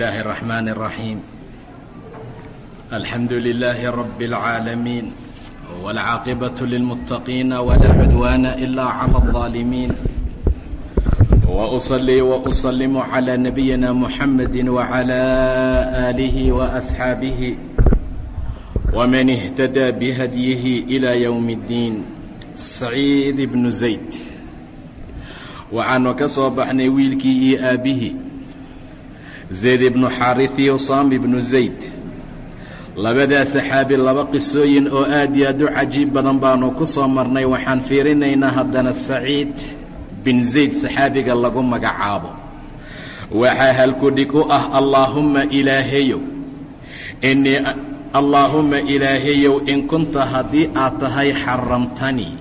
الله الرحمن الرحيم الحمد لله رب العالمين والعاقبة للمتقين ولا عدوان إلا على الظالمين وأصلي وأسلم على نبينا محمد وعلى آله وأصحابه ومن اهتدى بهديه إلى يوم الدين سعيid بن zayd waxaanu ka soo baxnay wiilkii iyo aabbihii zayd ibnu xaariثi usaam ibnu zayd. Labadaa saxaabi laba qisooyin oo aad iyo aad u cajiib badan baanu ku soo marnay. Waxaan fiirinaynaa haddana saciid bin zayd saxaabiga lagu magacaabo. Waxaa halkudhig u ah allaahumma ilaahayow inii allaahumma ilaahayow in kunta haddii aad tahay xaramtanii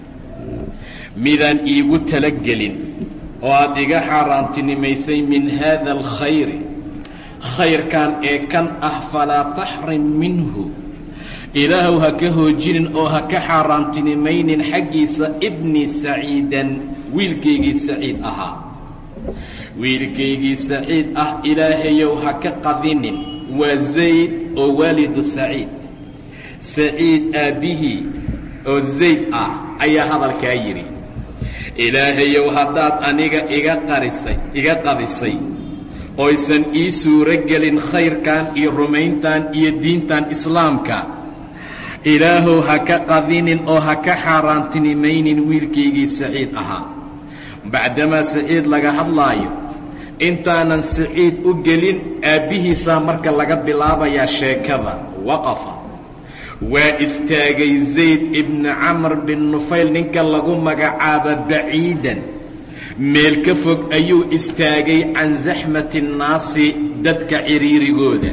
midaan iigu talagelin oo aad iga xaaraantinimaysay min haada alkhayri khayrkan ee kan ah falaa taxrim minhu. Ilaahow ha ka hoojinin oo ha ka xaaraantinimaynin xaggiisa ibni saciidan wiilkaygii saciid ahaa. Wiilkaygii saciid ah ilaahayow ha ka qadinin waa zayd oo waalidu saciid. Saciid aabbihii oo zayd ah ayaa hadalkaa yidhi. Ilaahayow haddaad aniga iga qarisay iga qadisay oysan ii suuro gelin khayrkan iyo rumayntan iyo diintan islaamka. Ilaahow ha ka qadinin oo ha ka xaaraantinimaynin wiilkaygii saciid ahaa. Bacdamaa saciid laga hadlaayo intaanan saciid u gelin aabbihiisaa marka laga bilaabayaa sheekada waqafa. Waa istaagay zayd ibni camr bin nufayl ninka lagu magacaabo baciidan meel ka fog ayuu istaagay can saxmati annaasi dadka ciriirigooda.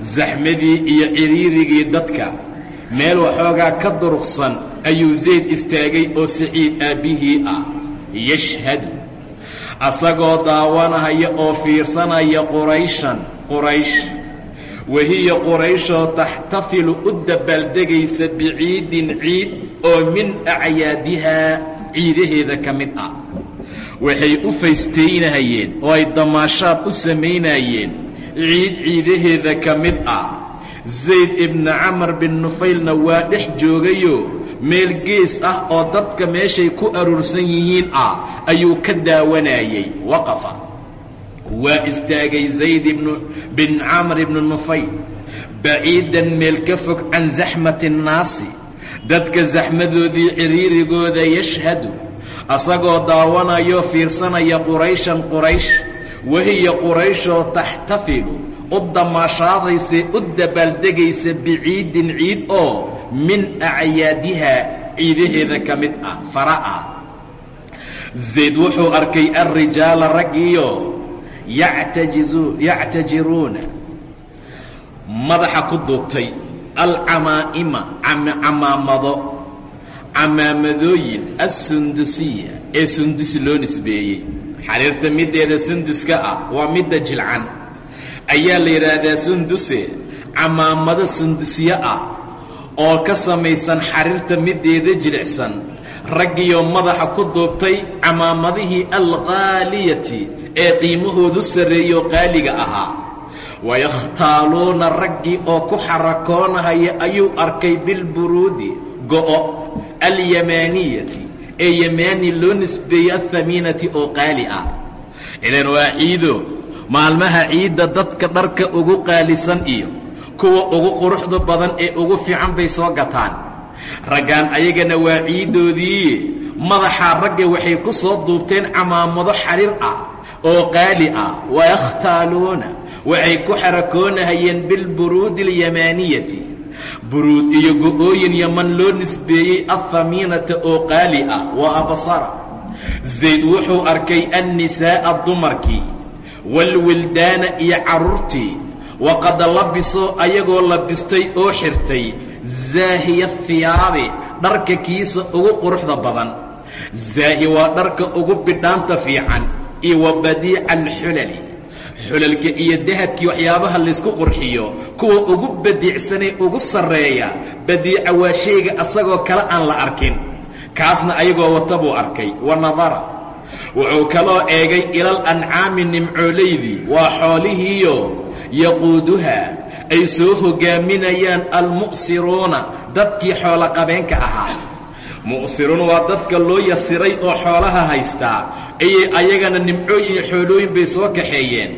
Saxmadii iyo ciriirigii dadka meel waxoogaa ka durugsan ayuu zayd istaagay oo saciid aabbihii ah. Yashhadu asagoo daawanahaya oo fiirsanaya qurayshan quraysh wahiya qurayshoo taxtafilu u dabaaldegaysa biciidin ciid oo min acyaadihaa ciidaheeda ka mid ah waxay u faystaynahayeen oo ay damaashaad u samaynayeen. Ciid ciidaheeda ka mid ah. Zayd ibni camar bin nufaylna waa dhex joogayoo meel gees ah oo dadka meeshay ku aruursan yihiin ah ayuu ka daawanayey. Waqafa. Waa istaagay zayd bin camr ibni nufayl. Baciidan meel ka fog can saxmati annaasi dadka saxmadoodii ciriirigooda yashhadu asagoo daawanayoo fiirsanaya qurayshan quraysh wahiya qurayshoo taxtafilu u damaashaadaysa u dabaaldegaysa biciidin ciid oo min acyaadiha ciidaheeda ka mid ah fara'a. Zayd wuxuu arkay alrijaala raggiyo yactajiruuna madaxa ku duubtay alcamaa'ima camaamado camaamadooyin assundusiya ee sundusi loo nisbeeyey. Xariirta middeeda sunduska ah waa midda jilcan. Ayaa la yidhaahdaa sunduse camaamado sundusyo ah oo ka samaysan xariirta middeeda jilicsan. Raggiyo madaxa ku duubtay camaamadihii alkhaaliyati ee qiimahoodu sarreeyo qaaliga ahaa. Wayakhtaaluuna raggii oo ku xarakoonahaya ayuu arkay bilburuudi go'o alyamaaniyati ee yamaani loo nisbeeyey alhamiinati oo qaali ah. Ilan waa ciido maalmaha ciidda dadka dharka ugu qaalisan iyo kuwa ugu quruxda badan ee ugu fiican bay soo gataan. Raggaan ayagana waa ciiddoodii madaxaa ragga waxay ku soo duubteen camaamado xariir ah oo qaali ah. Wayakhtaaluuna waxay ku xarakoonahayeen bilburuudi alyamaaniyati buruud iyo go-ooyin yaman loo nisbeeyey alhamiinata oo qaali ah waa abasara. Zayd wuxuu arkay annisaa'a dumarkii waalwildaana iyo carruurtii waqad labisoo ayagoo labistay oo xirtay zaahiya hiyaabi dharka kiisa ugu quruxda badan. Zaahi waa dharka ugu bidhaanta fiican iyo wa badiica alxulali xulalka iyo dahabkii waxyaabaha laysku qurxiyo kuwa ugu badiicsanee ugu sarreeya badiica waa shayga asagoo kale aan la arkin. Kaasna ayagoo wata buu arkay wa nadara. Wuxuu kaloo eegay ilal ancaami nimcoolaydii waa xoolihiiyo yaquuduha ay soo hogaaminayaan almu'siruuna dadkii xooloqabeenka ahaa. Mu'siruun waa dadka loo yasiray oo xoolaha haystaa ayay ayagana nimcooyin iyo xoolooyin bay soo kaxeeyeen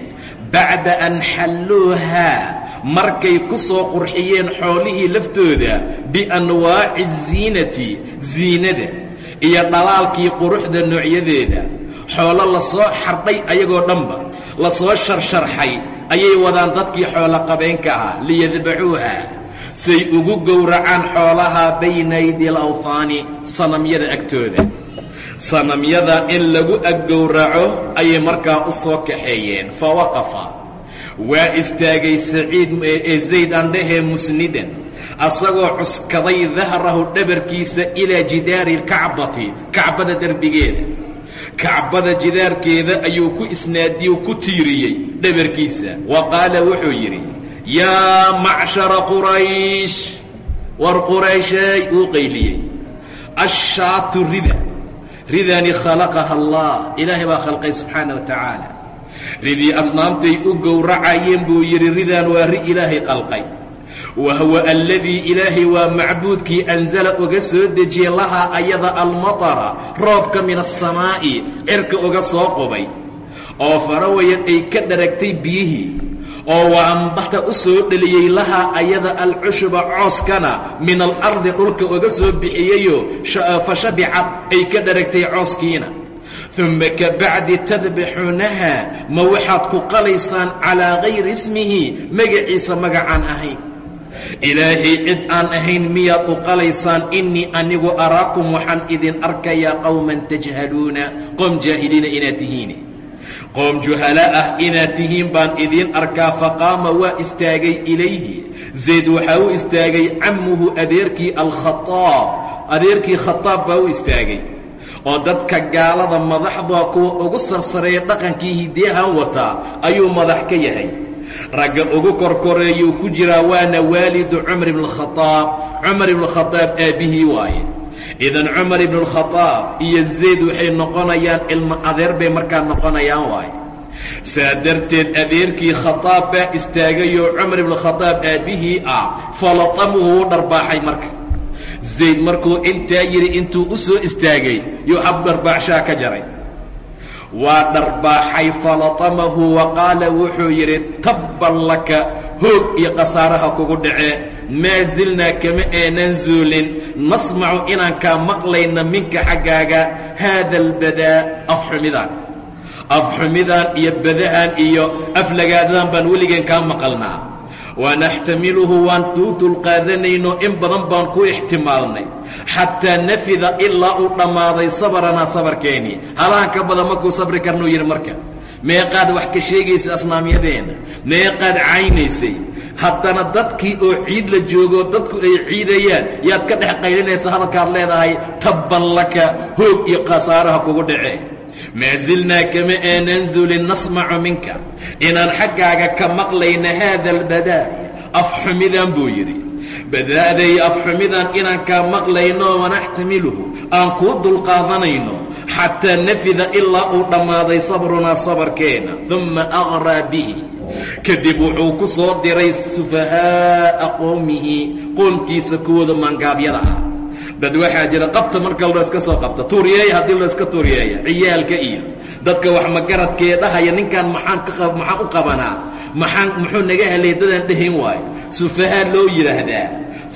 bacda an xalluuhaa markay ku soo qurxiyeen xoolihii laftooda bianwaaci ziinati ziinada iyo dhalaalkii quruxda noocyadeeda. Xoolo la soo xardhay ayagoo dhanba la soo sharsharxay ayay wadaan dadkii xoolo qabeenka ahaa liyadbacuuha. Say ugu gowracaan xoolaha bayna ydi alawhaani sanamyada agtooda sanamyada in lagu aggowraco ayay markaa u soo kaxeeyeen. Fa waqafa. Waa istaagay saciid ee zayd andhahee musnidan. Asagoo cuskaday dahrahu dhabarkiisa ilaa jidaari alkacbati kacbada derbigeeda kacbada jidaarkeeda ayuu ku isnaadiye ku tiiriyey dhabarkiisa. Wa qaala wuxuu yidhi yaa macshara quraysh war qurayshay uu qayliyey. Ashaatu rida ridani khalaqaha allah. Ilaahay baa khalqay subxaana wa tacaala ridii asnaamtay u gowracayeen buu yidhi ridaan waa ri ilaahay qalqay. Wa huwa aladii ilaahay waa macbuudkii anzala uga soo dejiyey lahaa ayada almatara roobka min asamaa'i cirka uga soo qubay. Oo farawayad ay ka dharagtay biyihii oo waambata u soo dheliyey lahaa ayada alcushuba cooskana min alardi dhulka uga soo bixiyeyo fa shabicad ay ka dharagtay cooskiina. Uma ka bacdi tadbaxuunaha ma waxaad ku qalaysaan calaa gayri ismihi magaciisa magacaan ahayn. Ilaahay cid aan ahayn miyaad u qalaysaan innii anigu araakum waxaan idin arkayaa qowman tajhaluuna qoom jaahiliina inaad tihiin qoom juhala ah inaad tihiin baan idiin arkaa faqaama waa istaagay ilayhi. Zayd waxaa u istaagay cammuhu adeerkii alkhaaab adeerkii khataab baa u istaagay. Oo dadka gaalada madaxda kuwa ugu sarsareeya dhaqankii hidiyahan wataa ayuu madax ka yahay. Ragga ugu korkoreeyuu ku jiraa waana waalidu cumar ibn khaaab cumar ibn khaaab aabbihii waaye idan cumar ibn اlkhaaab iyo zayd waxay noqonayaan ilmo adeer bay markaa noqonayaan waaye saa darteed adeerkii khaaab baa istaagayoo cumar ibn khaaab aabbihii ah falatamuhu wuu dharbaaxay marka. Zayd markuu intaa yidhi intuu u soo istaagay yuu hab dharbaaxshaa ka jaray. Waa dharbaaxay falatamahu wa qaala wuxuu yidhi tabban laka hoog iyo khasaaraha kugu dhacee maa zilnaa kama aanan zuulin. Nasmacu inaan kaa maqlayna minka xaggaaga. Haada albadaa afxumidaan afxumidaan iyo badahan iyo aflagaadadaan baan weligeen kaa maqalnaa. Wanaxtamiluhu waan tuu dulqaadanayno in badan baan ku ixtimaalnay. Xataa nafida ilaa uu dhammaaday sabranaa sabarkeennii halahan ka badan markuu sabri karnuu yidhi marka meeqaad wax ka sheegaysay asnaamyadeenna meeqaad caynaysay. Haddana dadkii oo ciid la joogo dadku ay ciidayaan yaad ka dhex qaylinaysa hadalkaad leedahay tabban laka hoog iyo khasaaraha kugu dhace maa zilnaa kama aanan zulin nasmacu minka. Inaan xaggaaga ka maqlayna haada albadaaya afxumidaan buu yidhi. Bada'day afxumidan inaan kaa maqlayno wanaxtamiluhu aan kuu dulqaadanayno xataa nafida ilaa uu dhammaaday sabrunaa sabarkeenna uma aqraa bihi kadib wuxuu ku soo diray sufahaa'a qowmihi qoomkiisa kuwooda maangaabyada ah dad waxaa jira qabta marka loo iska soo qabta tuuriyeeya haddii loo iska tuuriyeeya ciyaalka iyo dadka wax magaradkee dhahaya ninkan maxaan ka maxaan u qabanaa maxaan muxuu naga helay dadaan dhehayn waayo sufahaa loo yidhaahdaa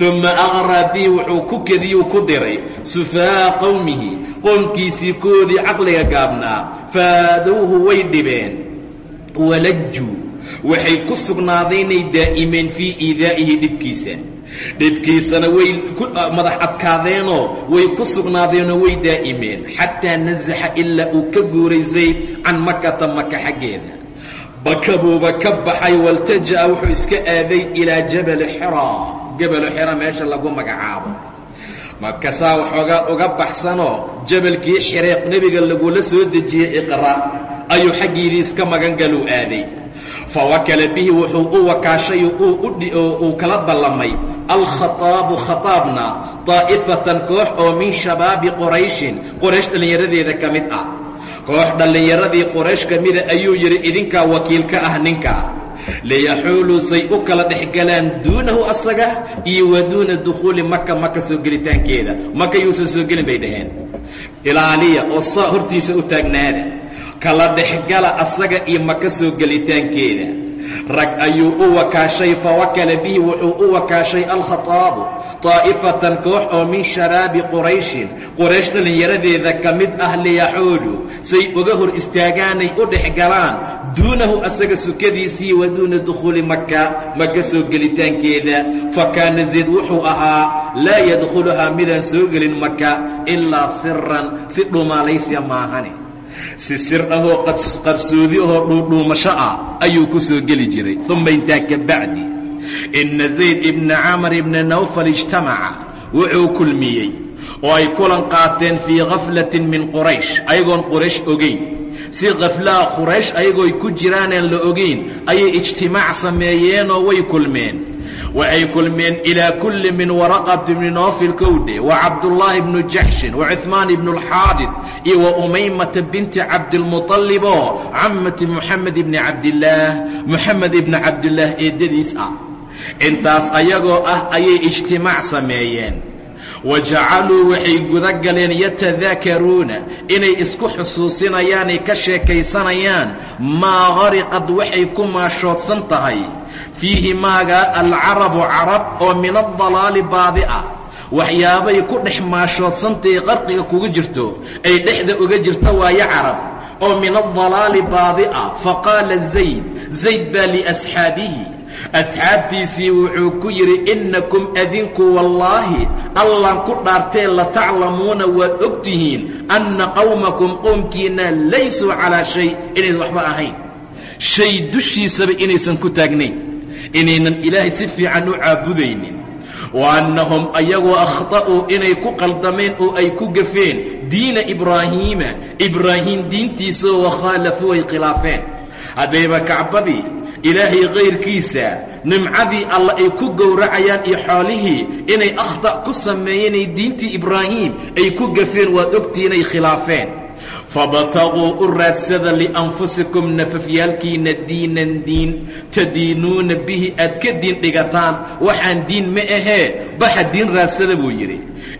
uma aqraa bihi wuxuu ku kediyuu ku diray sufahaa'a qowmihi qoomkiisii koodii caqliga gaabnaa. Faadowhu way dhibeen. Walajuu waxay ku sugnaadaynay daa'imeen fii iidaa'ihi dhibkiisa. Dhibkiisana way ku madax adkaadeenoo way ku sugnaadeenoo way daa'imeen. Xataa nasaxa ilaa uu ka guuray zayd can makata maka xaggeeda. Bakabuuba ka baxay waltaja'a wuxuu iska aaday ilaa jabali xiraa jabalu xira meesha lagu magacaabo markasaa waxoogaa uga baxsanoo jabalkii xireeq nebiga lagula soo dejiyey iqra ayuu xaggiidii iska magangaluu aaday. Fawakala bihi wuxuu u wakaashay uu kala ballamay alkhaaabu khaaabna daa'ifatan koox oo min shabaabi qurayshin. Qoraysh dhallinyaradeeda ka mid ah. Koox dhallinyaradii qoraysh ka mida ayuu yidhi idinkaa wakiil ka ah ninka liyaxuuluu say u kala dhexgalaan duunahu asaga iyo wa duuna dukhuuli maka maka soo gelitaankeeda maka yuusan soo gelin bay dhaheen ilaaliya oo saa hortiisa u taagnaada kala dhexgala asaga iyo maka soo gelitaankeeda rag ayuu u wakaashay fawakala bihi wuxuu u wakaashay alkhataabu taa'ifatan koox oo min sharaabi qurayshin quraysh dhallinyaradeeda ka mid ah liyaxuudu say uga hor istaagaanay u dhex galaan duunahu asaga sukadiisii wa duuna dukhuuli maka maka soo gelitaankeeda fa kaana zayd wuxuu ahaa laa yadkhuluhaa midaan soo gelin maka ilaa siran si dhumaalaysiya maahane si sir ahoo qarsoodi ahoo dhuudhuumasho ah ayuu ku soo geli jiray uma intaa ka bacdi inna zayd ibna camar ibna nawfal ijtamaca wuxuu kulmiyey oo ay kulan qaateen fii khaflatin min quraysh ayagoon quraysh ogayn si khaflaha quraysh ayagooy ku jiraanaan la ogayn ayay ijtimaac sameeyeenoo way kulmeen. Waxay kulmeen ilaa kulli min waraqat bni noofil kowdhe wa cabdullaahi bnu jaxshin wa cuhmaan ibnu alxaadid iyo wa umaymata binti cabdilmuطalib oo cammati moxamed ibni cabdillaah moxamed ibni cabdillaah eeddadiis ah intaas ayagoo ah ayay ijtimaac sameeyeen. Wa jacaluu waxay guda galeen yatadaakaruuna inay isku xusuusinayaanay ka sheekaysanayaan maa qariqad waxay ku maashoodsan tahay. Fiihi maaga alcarabu carab oo min adalaali baadi ah. Waxyaabay ku dhex maashoodsantahay qarqiga kugu jirto ay dhexda uga jirto waayo carab oo min adalaali baadi ah. Faqaala zayd zayd baa liasxaabihi asxaabtiisii wuxuu ku yidhi innakum adinku wallaahi allan ku dhaartee lataclamuuna waad og tihiin anna qowmakum qoomkiinna laysuu calaa shay. Inaysan waxba ahayn. Shay dushiisaba inaysan ku taagnayn. Inaynan ilaahay si fiican u caabudaynin. Wa annahum ayagoo akhta'uu inay ku qaldameen oo ay ku gafeen diina ibraahiima ibraahiim diintiisao wakhaalafuu ay khilaafeen. Haddayba kacbadii ilaahay kayrkiisa nimcadii alla ay ku gowracayaan iyo xoolihii inay akhta' ku sameeyeenay diintii ibraahiim ay ku gafeen waad ogtiinay khilaafeen. Fabtaguu u raadsada lianfusikum nafafyaalkiinna diinan diin tadiinuuna bihi aad ka diin dhigataan waxaan diin ma ahee baxa diin raadsada buu yidhi.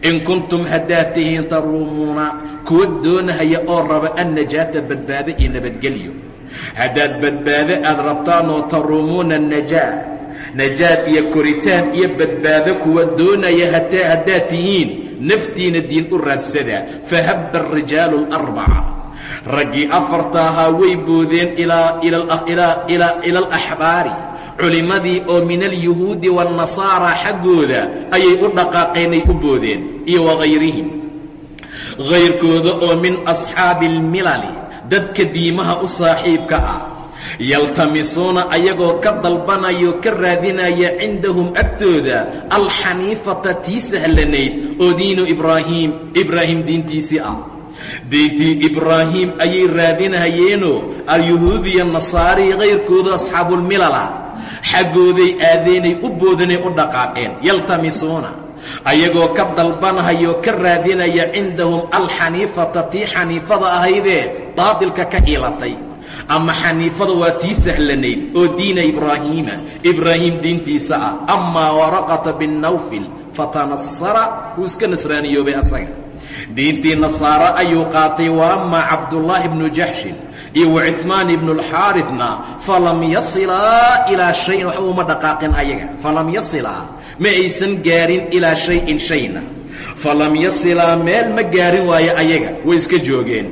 In kuntum haddaad tihiin taruumuuna kuwa doonahaya oo raba annajaata badbaado iyo nabadgelyo haddaad badbaado aad rabtaan oo taruumuuna najaa. Najaad iyo koritaan iyo badbaado kuwa doonaya hataa haddaad tihiin naftiina diin u raadsada. Fahabba arijaalu alarbaca raggii afarta ahaa way boodeen ila alaxbaari culimmadii oo min alyuhuudi waannasaara xaggooda ayay u dhaqaaqeenay u boodeen iyo wagayrihim hayrkooda oo min asxaabi almilali dadka diimaha u saaxiibka ah. Yaltamisuuna ayagoo ka dalbanayo ka raadinaya cindahum agtooda alxaniifata tii sahlanayd oo diinu ibraahiim ibraahim diintiisii ah. Diintii ibraahiim ayay raadinayeenoo alyuhuudiya nasaari kayrkooda asxaabulmilala xaggooday aadeenay u boodanay u dhaqaaqeen. Yaltamisuuna ayagoo ka dalbanahayoo ka raadinaya cindahum alxaniifata tii xaniifada ahaydee baatilka ka iilatay ama xaniifada waa tii sahlanayd oo diina ibraahiima ibraahim diintiisa ah amaa waraqata binnawfil fatanasara wuu iska nasraaniyoobay asaga. Diintii nasaare ayuu qaatay wa amaa cabdullaahi bnu jaxshin iyo wa cuhmaan ibnu alxaarifna falam yasilaa ilaa shayin waxba uma dhaqaaqin ayaga falam yasilaa ma aysan gaarin ilaa shayin shayna. Falam yasilaa meel ma gaarin waayo ayaga way iska joogeen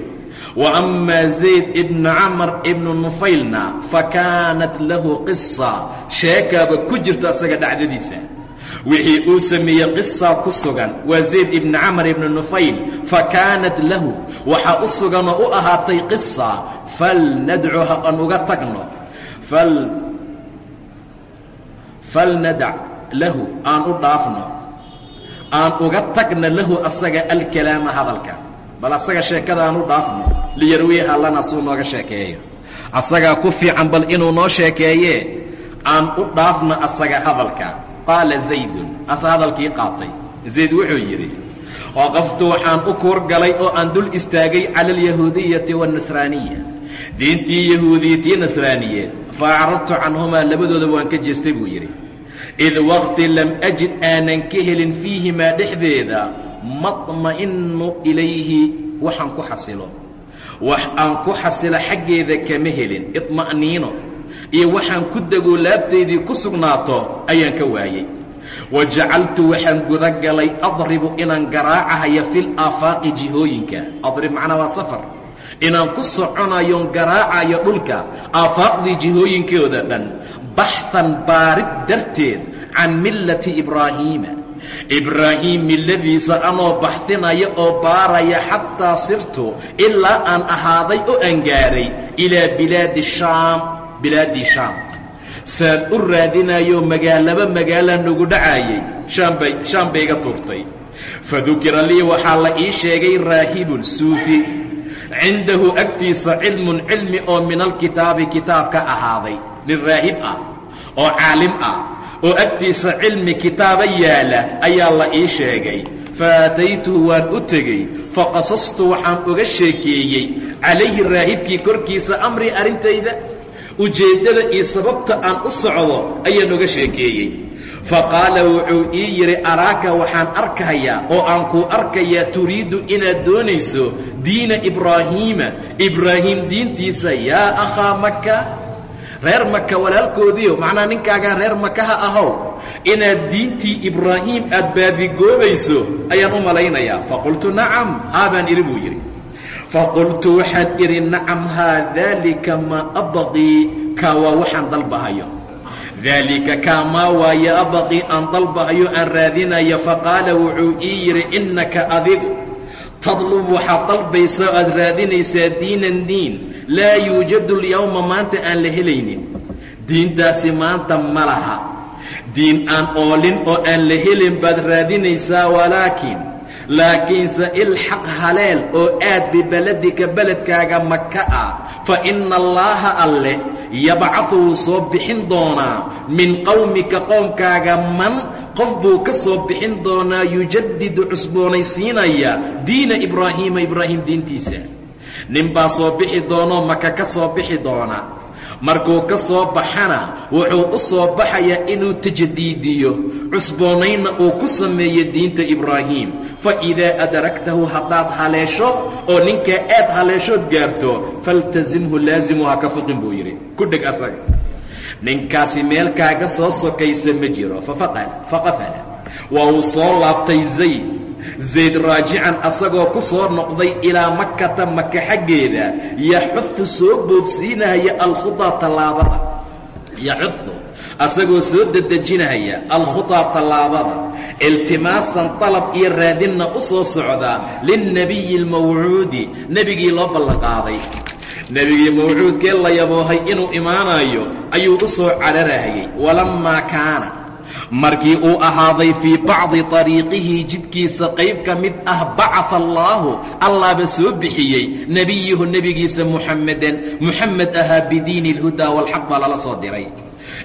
wa amaa zayd ibnu camar ibnu nufaylna fa kaanat lahu qisa sheekaaba ku jirto asaga dhacdadiisa. Wixii uu sameeyey qisaa ku sugan waa zayd ibnu camar ibnu nufayl fa kaanat lahu. Waxaa u sugan oo u ahaatay qisa falnadcuha aan uga tagno. Falnadac lahu aan u dhaafno. Aan uga tagna lahu asaga alkalaama hadalka. Bal asaga sheekada aan u dhaafno liyarwiiha lana suu nooga sheekeeyo. Asagaa ku fiican bal inuu noo sheekeeye aan u dhaafno asaga hadalka. Qaala zaydun asa hadalkii qaatay. Zayd wuxuu yidhi waqaftu waxaan u kuurgalay oo aan dul istaagay cala alyahuudiyati waannasraaniya diintii yahuudiyatii nasraaniyeed fa acradtu canhumaa labadoodaba waan ka jeestay buu yidhi. Id waqti lam ajid aanan ka helin fiihimaa dhexdeeda madma'inu ilayhi waxaan ku xasilo wax aan ku xasilo xaggeeda kama helin. Idma'niino iyo waxaan ku degoo laabtaydii ku sugnaato ayaan ka waayey. Wa jacaltu waxaan guda galay adribu inaan garaacahayo fil aafaaqi jihooyinka. Adrib macnaa waa safar. Inaan ku soconayoon garaacayo dhulka aafaaqdii jihooyinkooda dhan. Baxhan baarid darteed can millati ibraahiima ibraahiim milladiisa anoo baxinaya oo baaraya xataa sirtu ilaa aan ahaaday oo aan gaaray ilaa bilaadi shaam bilaaddii shaam. Saan u raadinayo magaalaba magaala nagu dhacaayay shaambay shaam bay iga tuurtay. Fadukira lii waxaa la ii sheegay raahibun suufi. Cindahu agtiisa cilmun cilmi oo min alkitaabi kitaabka ahaaday. Nin raahib ah oo caalim ah oo agtiisa cilmi kitaaba yaalla ayaa la ii sheegay. Faataytuhu waan u tegey faqasastu waxaan uga sheekeeyey calayhi raahibkii korkiisa amrii arrintayda ujeeddada iyo sababta aan u socdo ayaan uga sheekeeyey. Faqaala wuxuu ii yidhi araaka waxaan arkayaa oo aan kuu arkayaa turiidu inaad doonayso diina ibraahiima ibraahiim diintiisa yaa akhaa maka reer maka walaalkoodiio macnaa ninkaagaa reer maka ha ahow inaad diintii ibraahiim aad baadigoobayso ayaan u malaynayaa. Faqultu nacam haa baan idhi buu yidhi. Faqultu waxaan idhi nacam haa daalika maa abaqii kaa waa waxaan dalbahayo. Daalika kaa maa waaye abaqii aan dalbahayo aan raadinayo faqaala wuxuu ii yidhi innaka adigu tadlub waxaad dalbaysaa aad raadinaysaa diinan diin laa yuujadu lyowma maanta aan la helaynin. Diintaasi maanta ma laha. Diin aan oolin oo aan la helin baad raadinaysaa walaakiin. Laakiinse ilxaq haleel oo aad bibeledika beledkaaga maka ah fa inna allaaha alle yabcahu wuu soo bixin doonaa. Min qowmika qoomkaaga man qof buu ka soo bixin doonaa yujadidu cusboonaysiinaya diina ibraahiima ibraahim diintiisa nin baa soo bixi doonoo maka ka soo bixi doona. Markuu ka soo baxana wuxuu u soo baxayaa inuu tajdiidiyo cusboonaynna uu ku sameeyo diinta ibraahim. Fa idaa adragtahu haddaad haleesho oo ninkaa aad haleeshood gaarto faltasimhu laasimu ha ka fuqin buu yidhi. Ku dheg asaga. Ninkaasi meel kaaga soo sokaysa ma jiro. Faqafala waa uu soo laabtay zayd zayd raajican asagoo ku soo noqday ilaa makata maka xaggeeda yaxudu soo boobsiinahaya alkhudaa tallaabada yaxudu asagoo soo dedejinahaya alkhudaa tallaabada iltimaasan dalab iyo raadinna u soo socda lilnebiyi almawcuudi nebigii loo ballanqaaday nebigii mawcuudkee la yaboohay inuu imaanayo ayuu u soo cararahayay. Walammaa kaana markii uu ahaaday fii bacdi ariiqihi jidkiisa qayb ka mid ah bacaa allaahu allaaba soo bixiyey nebiyahu nebigiisa muxamadan muxamed ahaa bidiini اlhudaa walxaq baa lala soo diray.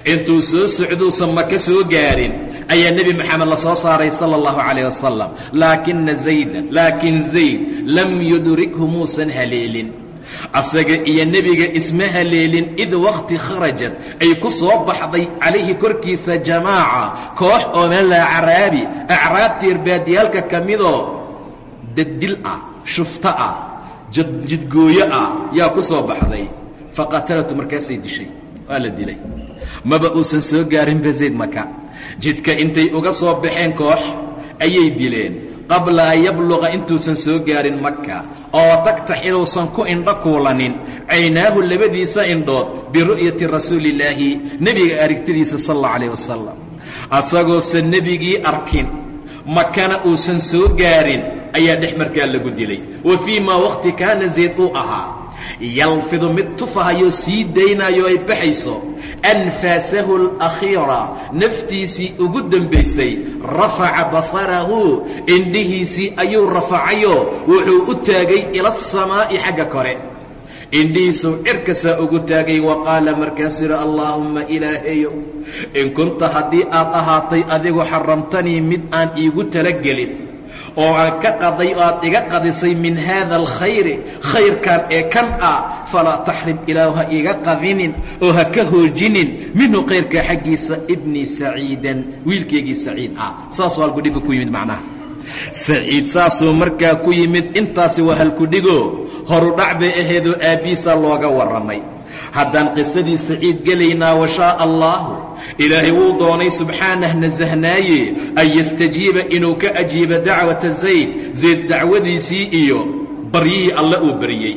Intuu soo socduusan maka soo gaarin ayaa nebi moxamed la soo saaray sal اllahu calayh wasalam laakina zaydan laakin zayd lam yudrikhu muusan haleelin asaga iyo nebiga isma haleelin id wakhti kharajad ay ku soo baxday calayhi korkiisa jamaaca. Koox oo mela acraabi acraabtiir baadiyaalka ka midoo daddil ah shufto ah jidgooyo ah yaa ku soo baxday. Faqatalatu markaasay dishay waa la dilay. Maba uusan soo gaarinba zayd maka? Jidka intay uga soo baxeen koox ayay dileen. Qabla an yabluqa intuusan soo gaarin maka oo tagtax inuusan ku indho kuulanin caynaahu labadiisa indhood biru'yati rasuuli illaahi nebiga aragtidiisa sal allau calayh wasalam asagoosan nebigii arkin makana uusan soo gaarin ayaa dhex markaa lagu dilay. Wa fii maa wakhti kaana zayd uu ahaa. Yalfidu mid tufahayoo sii daynayo ay baxayso anfaasahu alakhiira naftiisii ugu dembaysay rafaca basarahu indhihiisii ayuu rafacayo wuxuu u taagay ila asamaa'i xagga kore indhihiisuu cirkasaa ugu taagay wa qaala markaasuu yidhi allaahumma ilaahayow in kunta haddii aad ahaatay adigu xaramtanii mid aan iigu talagelin oo aan ka qaday oo aad iga qadisay min haada alkhayri khayrkan ee kan ah falaa taxrim ilaahu ha iga qadinin oo ha ka hoojinin minhu kayrka xaggiisa ibnii saciidan wiilkaygii saciid ah. Saasuu halkudhiga ku yimid macnaha. Saciid saasuu markaa ku yimid intaasi waa halkudhigo horudhac bay ahaydoo aabbihiisaa looga warramay. Haddaan qisadii saciid gelaynaa washaaa allaahu ilaahay wuu doonay subxaanah nasahnaaye an yastajiiba inuu ka ajiibo dacwata zayd. Zayd dacwadiisii iyo baryihii alle uu baryey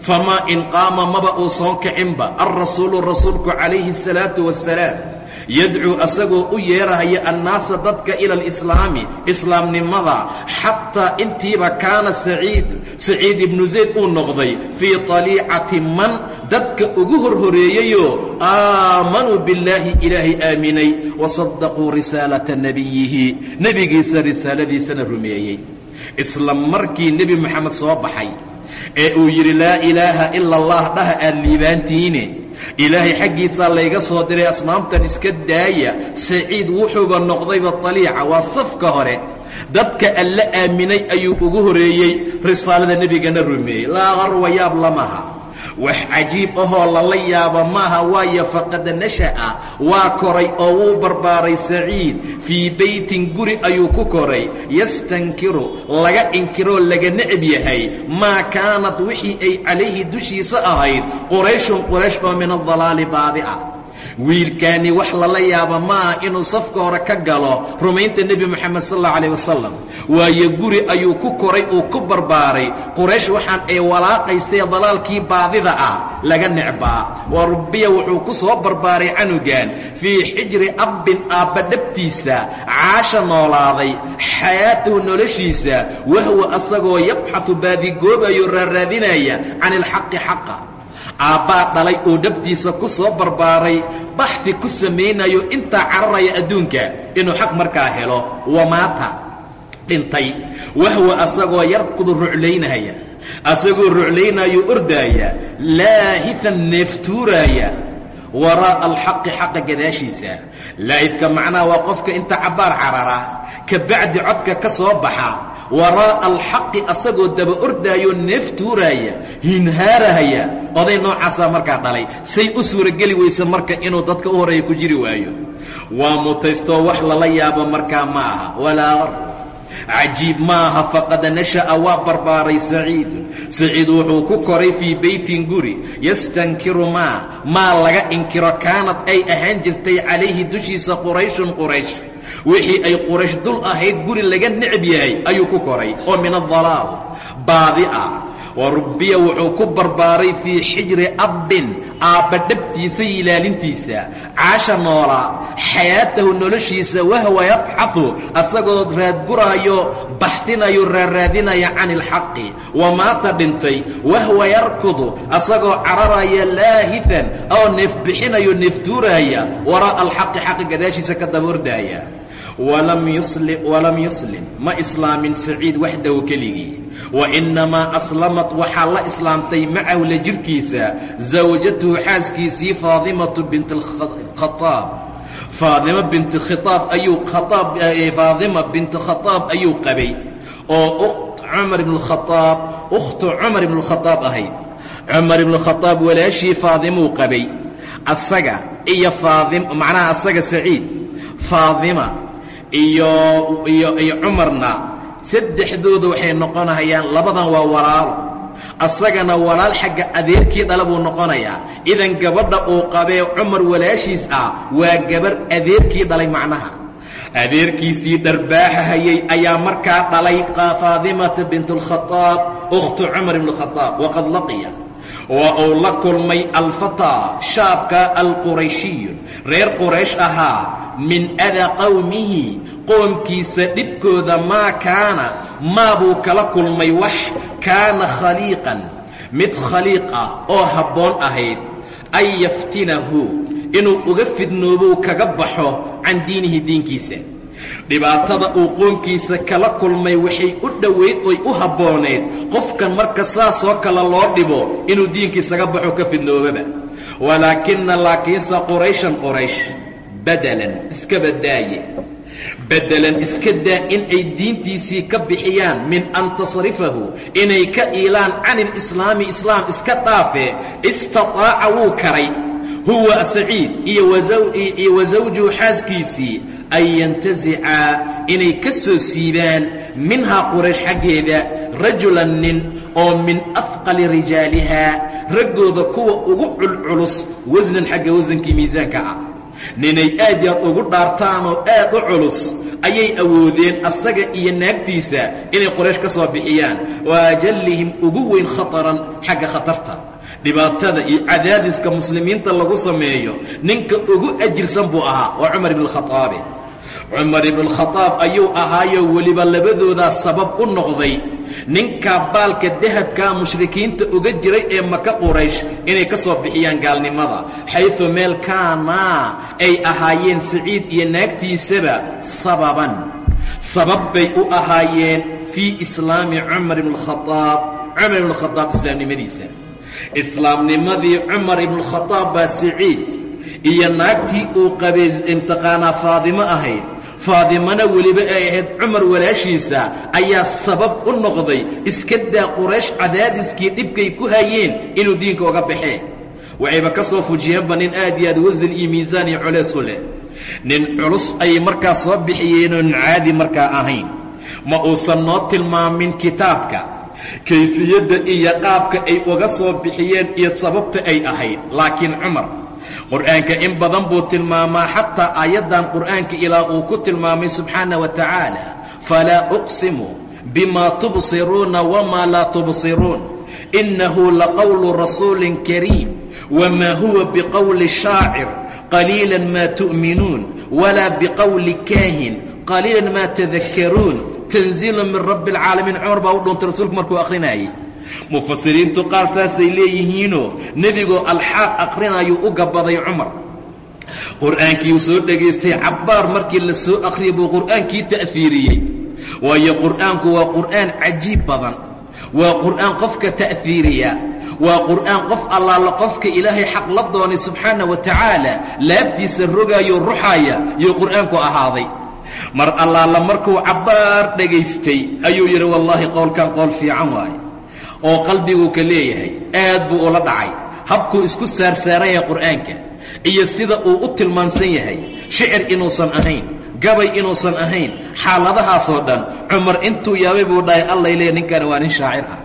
famaa in qaama maba uu soon kicinba alrasuulu rasuulku calayhi الsalaatu wassalaam yadcuu asagoo u yeerahaya annaasa dadka ila alislaami islaamnimada xataa intiiba kaana saciid saciid ibnu zayd uu noqday fii طaliicati man dadka ugu horhoreeyeyoo aamanuu billaahi ilaahay aaminay wasadaquu risaalata nebiyihi nebigiisa risaaladiisana rumeeyey. Isla markii nebi moxamed soo baxay ee uu yidhi laa ilaaha ila allah dhaha aad liibaantiine ilaahay xaggiisaa layga soo diray asnaamtan iska daaya. Saciid wuxuuba noqdayba taliica waa safka hore. Dadka alle aaminay ayuu ugu horeeyey. Risaalada nebigana rumeeyey. Laa qarwa yaab lamaha wax cajiib ahoo lala yaaba maaha waayo faqad nasha'a waa koray oo wuu barbaaray saciid. Fii beytin guri ayuu ku koray. Yastankiru laga inkiroo laga necab yahay. Maa kaanad wixii ay calayhi dushiisa ahayd. Qurayshun quraysh oo min adalaali baadi ah wiilkaani wax lala yaaba maaha inuu safka hore ka galo rumaynta nebi moxamed sal allau alayh wasalam waayo guri ayuu ku koray uu ku barbaaray. Quraysh waxaan ay walaaqaysay dalaalkii baadida ah laga necbaa wa rubbiya wuxuu ku soo barbaaray canugan fii xijri abbin aabba dhabtiisa caasha noolaaday xayaatahu noloshiisa. Wahwa asagoo yabxahu baadigoobayo raaraadinaya can ilxaqi xaqa aabbaa dhalay oo dhabtiisa ku soo barbaaray baxfi ku samaynayo intaa cararaya adduunka inuu xaq markaa helo. Wamaata dhintay. Wahwa asagoo yarkudu ruclaynaya asagoo ruclaynayo ordaaya laahifan neeftuuraaya waraa'a alxaqi xaqa gadaashiisa. Laahifka macnaha waa qofka inta cabbaar carara ka bacdi codka ka soo baxa waraa'a alxaqi asagoo daba ordaayo neef tuuraaya hinhaarahaya oday noocaasaa markaa dhalay. Say u suurageli weyse marka inuu dadka u horreeya ku jiri waayo. Waa mutaystoo wax lala yaabo markaa ma aha. Walaa cajiib maaha faqad nasha'a waa barbaaray saciidun saciid wuxuu ku koray fii beytin guri. Yastankiru maa. Maa laga inkiro kaanad ay ahaan jirtay calayhi dushiisa qurayshun quraysh wixii ay quraysh dul ahayd guri laga necab yahay ayuu ku koray oo min adalaal baadi ah wa rubbiya wuxuu ku barbaaray fii xijri abbin aabba dhabtiisa ilaalintiisa caasha noolaa xayaatahu noloshiisa wahwa yabxahu asagoo raadguraayo baxinayo raarraadinaya can ilxaqi wamaata dhintay wahwa yarkudu asagoo cararaya laahifan oo neefbixinayo neeftuuraaya waraa'a alxaqi xaqi gadaashiisa ka daba ordaaya walam yuslim. Ma islaamin saciid waxdahu keligii. Wainnamaa aslamat waxaa la islaamtay macahu la jirhkiisa zawjatuhu xaaskiisii faadimatu bint khaaab faadima binti khiaab ayuu khaaab faadima binti khaaab ayuu qabay. Oo cumar ibn khaaab ukhtu cumar ibnu khaaab ahayd. Cumar ibnu khaaab walaashii faadimuu qabay. Asaga iyo faadim macnaha asaga saciid. Faadima iyo iyo iyo cumarna saddexdooda waxay noqonayaan labadan waa walaalo. Asagana walaal xagga adeerkii dhala buu noqonayaa idan gabadha uu qabee cumar walaashiis ah waa gabar adeerkii dhalay macnaha. Adeerkiisii dharbaaxa hayay ayaa markaa dhalay faadimata bint اlkhaaab ukhtu cumar ibn khaaab waqad laqiya. Waa uu la kulmay alfataa shaabka alqurayshiyu reer quraysh ahaa min adaa qowmihi qoomkiisa dhibkooda maa kaana maa buu kala kulmay wax kaana khaliiqan mid khaliiq ah oo habboon ahayd an yaftinahu inuu uga fidnoobou kaga baxo can diinihi diinkiisa. Dhibaatada uu qoomkiisa kala kulmay waxay u dhoweyd oy u habbooneed qofkan marka saasoo kale loo dhibo inuu diinkiisaga baxo ka fidnoobaba walaakina laakiinse qurayshan qoraysh badalan iska badaaye beddelan iska daa in ay diintiisii ka bixiyaan min an tasrifahu inay ka iilaan can ilislaami islaam iska dhaafe istataaca wuu karay. Huwa saciid iyo wa zawjuhu xaaskiisii an yantasica inay ka soo siibaan minhaa quraysh xaggeeda rajulan nin oo min afqali rijaaliha raggooda kuwa ugu culculus wasnan xagga wasankii miisaanka ah. Ninay aad yaad ugu dhaartaanoo aad u culus ayay awoodeen asaga iyo naagtiisa inay qoraysh ka soo bixiyaan. Waa ajallihim ugu weyn khataran xagga khatarta. Dhibaatada iyo cadaadiska muslimiinta lagu sameeyo ninka ugu ajirsan buu ahaa waa cumar ibn alkhaaabi cumar ibnualkhadaab ayuu ahaayo weliba labadoodaa sabab u noqday. Ninkaa baalka dahabkaa mushrikiinta uga jiray ee maka quraysh inay ka soo bixiyaan gaalnimada xaydu meel kaanaa ay ahaayeen saciid iyo naagtiisaba sababan. Sabab bay u ahaayeen fii islaami cumar ibn alkhadaab cumar ibn alkhadaab islaamnimadiisa. Islaamnimadii cumar ibnualkhadaab baa saciid iyo naagtii uu qabay imtiqaanaa faadimo ahayd. Faadimana weliba ay ahayd cumar walaashiisa ayaa sabab u noqday iska daa quraysh cadaadiskii dhibkay ku hayeen inuu diinka uga baxee. Waxayba ka soo fujiyeenba nin aad iyo aad wasan iyo miisaan iyo culeys u leh. Nin culus ayay markaa soo bixiyeenoon caadi markaa ahayn. Ma uusan noo tilmaamin kitaabka. Kayfiyadda iyo qaabka ay uga soo bixiyeen iyo sababta ay ahayd. Laakiin cumar qur'aanka in badan buu tilmaamaa xataa aayaddan qur'aanka ilaa uu ku tilmaamay subxaana wa tacaala. Falaa uqsimu bima tubsiruuna wamaa laa tubsiruun. Innahu laqowlu rasuulin kariim. Wamaa huwa biqowli shaacir. Qaliila maa tu'minuun. Walaa biqowli kaahin. Qaliila maa tadakkaruun. Tanziilu min rabbi alcaalamiin cumar baa u dhuuntay rasuulku markuu akhrinayay mufasiriintu qaar saasay leeyihiinoo nebigoo alxaaq aqrinayuu u gabaday cumar. Qur'aankii uu soo dhegaystay cabbaar markii la soo akhriyay buu qur'aankii ta'fiiriyey. Waayo qur'aanku waa qur'aan cajiib badan. Waa qur'aan qofka ta'fiiriya. Waa qur'aan qof allaala qofka ilaahay xaq la doonay subxaana wa tacaala laabtiisa rogaayoo ruxaaya yuu qur'aanku ahaaday. Mar allaala markuu cabbaar dhegaystay ayuu yidhi wallaahi qowlkan qowl fiican waaye oo qalbiguu ka leeyahay aad buu ula dhacay. Habkuu isku saarsaaranya qur'aanka iyo sida uu u tilmaamsan yahay shicir inuusan ahayn gabay inuusan ahayn xaaladahaasoo dhan cumar intuu yaabay buu dhahay allay leeya ninkani waa nin shaacir ah.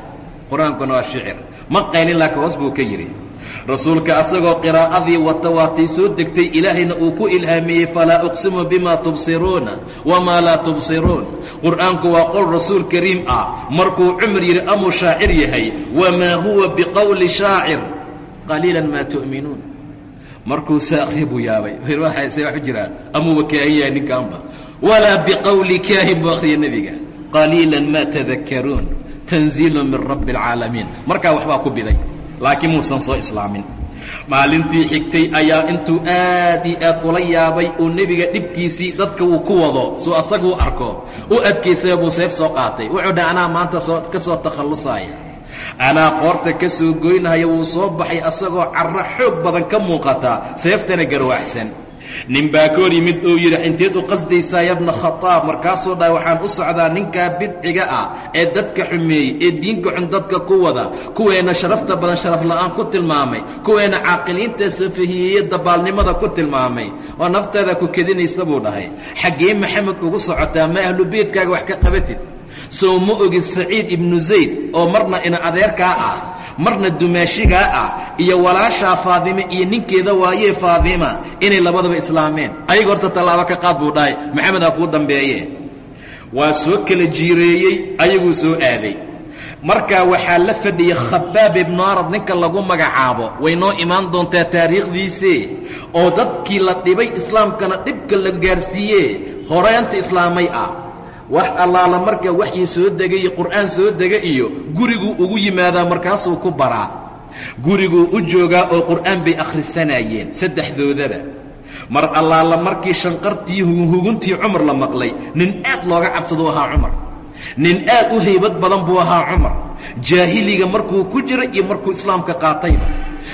Qur'aankuna waa shicir. Ma qaynin laakiin hoos buu ka yidhi rasuulka asagoo qiraa'adii wata waatay soo degtay ilaahayna uu ku ilhaamiyey falaa uqsimu bima tubsiruuna wamaa laa tubsiruun. Qur'aanku waa qol rasuul kariim ah. Markuu cumar yidhi amuu shaacir yahay? Wamaa huwa biqowli shaacir? Qaliilan maa tu'minuun. Markuu saakri buu yaabay. Say wax u jiraan. Amuuba kaahin yahay ninkaanba. Walaa biqowli kaahin buu akhriya nebiga. Qaliilan maa tadakkaruun tanziilu min rabbi alcaalamiin markaa waxbaa ku biday laakiin muusan soo islaamin. Maalintii xigtay ayaa intuu aad iyo aad ula yaabay uu nebiga dhibkiisii dadka uu ku wado suu asaguu arko u adkaysaya buu seef soo qaatay wuxuu dhaha anaa maanta soo ka soo takhallusaaya. Anaa qoorta ka soo goynahaya wuu soo baxay asagoo carro xoog badan ka muuqata seeftana garwaxsan nin baa ka hor yimid oo yidhi inteed u qasdaysaa yabna khataab markaasuu dhahay waxaan u socdaa ninkaa bidciga ah ee dadka xumeeyey ee diinka xun dadka ku wada kuweena sharafta badan sharaf la'aan ku tilmaamay kuweena caaqiliinta safahiyeeye dabaalnimada ku tilmaamay oo nafteeda ku kedinaysa buu dhahay. Xaggee maxamed ugu socotaa ma ahlu beydkaaga wax ka qabatid? Sow ma ogid saciid ibnu zayd oo marna ina adeerkaa ah marna dumaashigaa ah iyo walaashaa faadime iyo ninkeeda waayee faadima inay labadaba islaameen. Ayaga horta tallaabo ka qaad buu dhahay. Maxamed ha kuu dambeeye waa soo kala jiireeyey ayaguu soo aaday. Markaa waxaa la fadhiyey khabaab ibnu arad ninka lagu magacaabo. Way noo imaan doontaa taariikhdiisii oo dadkii la dhibay islaamkana dhibka la gaarsiiye horeanta islaamay ah wax allaala marka waxii soo degay iyo qur'aan soo dega iyo guriguu ugu yimaadaa markaasuu ku baraa. Guriguu u joogaa oo qur'aan bay akhrisanayeen saddexdoodaba. Mar allaala markii shanqartii huguntii cumar la maqlay nin aad looga cabsaduu ahaa cumar. Nin aad u haybad badan buu ahaa cumar. Jaahiliga markuu ku jira iyo markuu islaamka qaatayba.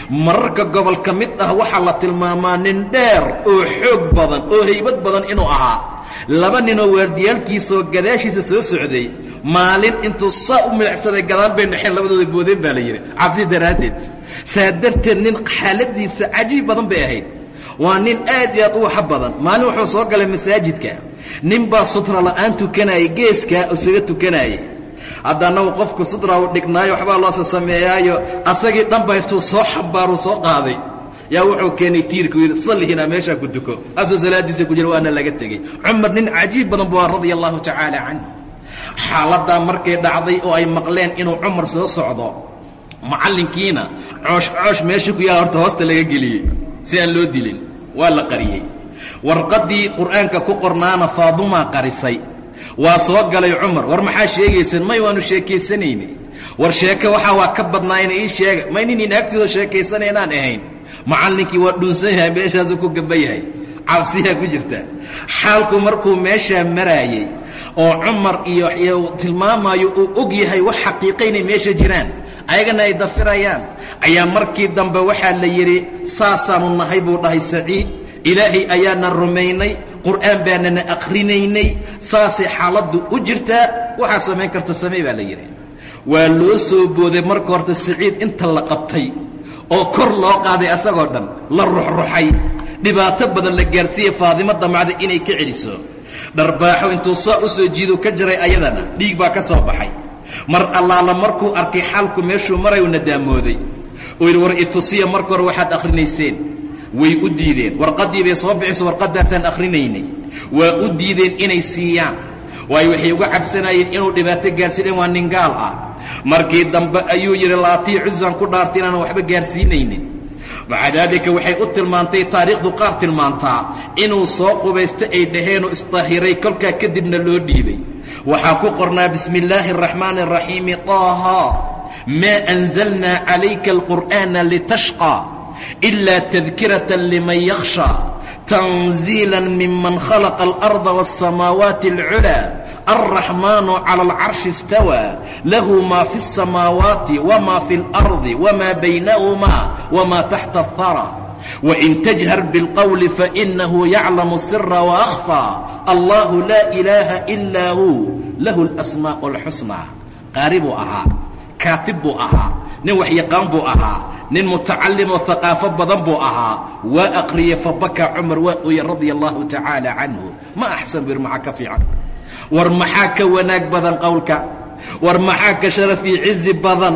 Mararka gobol ka mid ah waxaa la tilmaamaa nin dheer oo xoog badan oo haybad badan inuu ahaa laba ninoo waardiyaalkiisaoo gadaashiisa soo socday maalin intuu saa u milicsaday gadaal bay naxeen labadooda boodeen baa la yidhi. Cabsi daraaddeed saa darteed nin xaaladiisa cajiib badan bay ahayd. Waa nin aad iyo aad u waxa badan. Maalin wuxuu soo galay masaajidka. Nin baa sutra la'aan tukanayay geeskaa isaga tukanayay. Haddanagu qofku sutra u dhignaayo waxbaa loose sameeyaayo. Asagii dhanba intuu soo xambaaru soo qaaday yaa wuxuu keenay tiirku yidhi sallihinaa meeshaa ku tuko asoo salaadiisa ku jira waana laga tegey. Cumar nin cajiib badan buu ah radia allahu tacaala canhu. Xaaladdaa markay dhacday oo ay maqleen inuu cumar soo socdo macallinkiina coosh coosh meesha ku yaalla horta hoosta laga geliyey si aan loo dilin waa la qariyey. Warqaddii qur'aanka ku qornaana faadumaa qarisay. Waa soo galay cumar war maxaa sheegaysaan may waanu sheekaysanayne war sheeke waxaa waa ka badnaayna ii sheega. May nin inaagtooda sheekaysanaynaan ahayn macallinkii waa dhuunsan yahay meeshaasuu ku gaba yahay. Cabsiyaa ku jirta. Xaalku markuu meeshaa maraayey oo cumar iyo tilmaamayo uu og yahay wax xaqiiqa inay meesha jiraan ayagana ay dafirayaan. Ayaa markii dambe waxaa la yidhi saasaanu nahay buu dhahay saciid. Ilaahay ayaana rumaynay qur'aan baanana akhrinaynay saasay xaaladdu u jirtaa waxaa samayn karta samey baa la yidhi. Waa loo soo booday marka horta saciid inta la qabtay oo kor loo qaaday asagoo dhan la ruxruxay. Dhibaato badan la gaarsiiyey faadimo damacda inay ka celiso. Dharbaaxo intuu saa u soo jiiduu ka jaray ayadana dhiig baa ka soo baxay. Mar allaala markuu arkay xaalku meeshuu maray u nadaamooday uu yidhi war itusiya marka hore waxaad akhrinayseen way u diideen. Warqaddii bay soo bixiso warqaddaasaan akhrinaynay waa u diideen inay siiyaan. Waayo waxay uga cabsanayeen inuu dhibaato gaarsiinen waa nin gaal ah markii dambe ayuu yidhi laatii cuzaan ku dhaartay inaanan waxba gaarsiinaynin. Maca daalika waxay u tilmaantay taariikhdu qaar tilmaantaa inuu soo qubaysto ay dhaheenoo isdahiray kolkaa kadibna loo dhiibay. Waxaa ku qornaa bismi illaahi araxmaani araxiimi taaha maa anzalnaa calayka alqur'aana litashqaa ilaa tadkirata liman yakhshaa tanziila miman khalaqa alarda waاsamaawaati alculaa alraxmaanu cala alcarshi istawaa lahu maa fi الsamaawaati wma fi اlardi wma baynahumaa wma taxta اhara wain tajhar biاlqowli fainahu yaclamu sira waأkhfىa allahu laa ilaaha ilaa hu lahu اlasmaaء اlxusnaa qaari buu ahaa kaatib buu ahaa nin waxyaqaan buu ahaa nin mutacallimoo haqaafo badan buu ahaa waa aqriyey fabakaa cumar waa ooye radia allahu tacaala canhu ma axsan bir maxaa ka fiican war maxaa ka wanaag badan qowlka? War maxaa ka sharaf iyo cizi badan?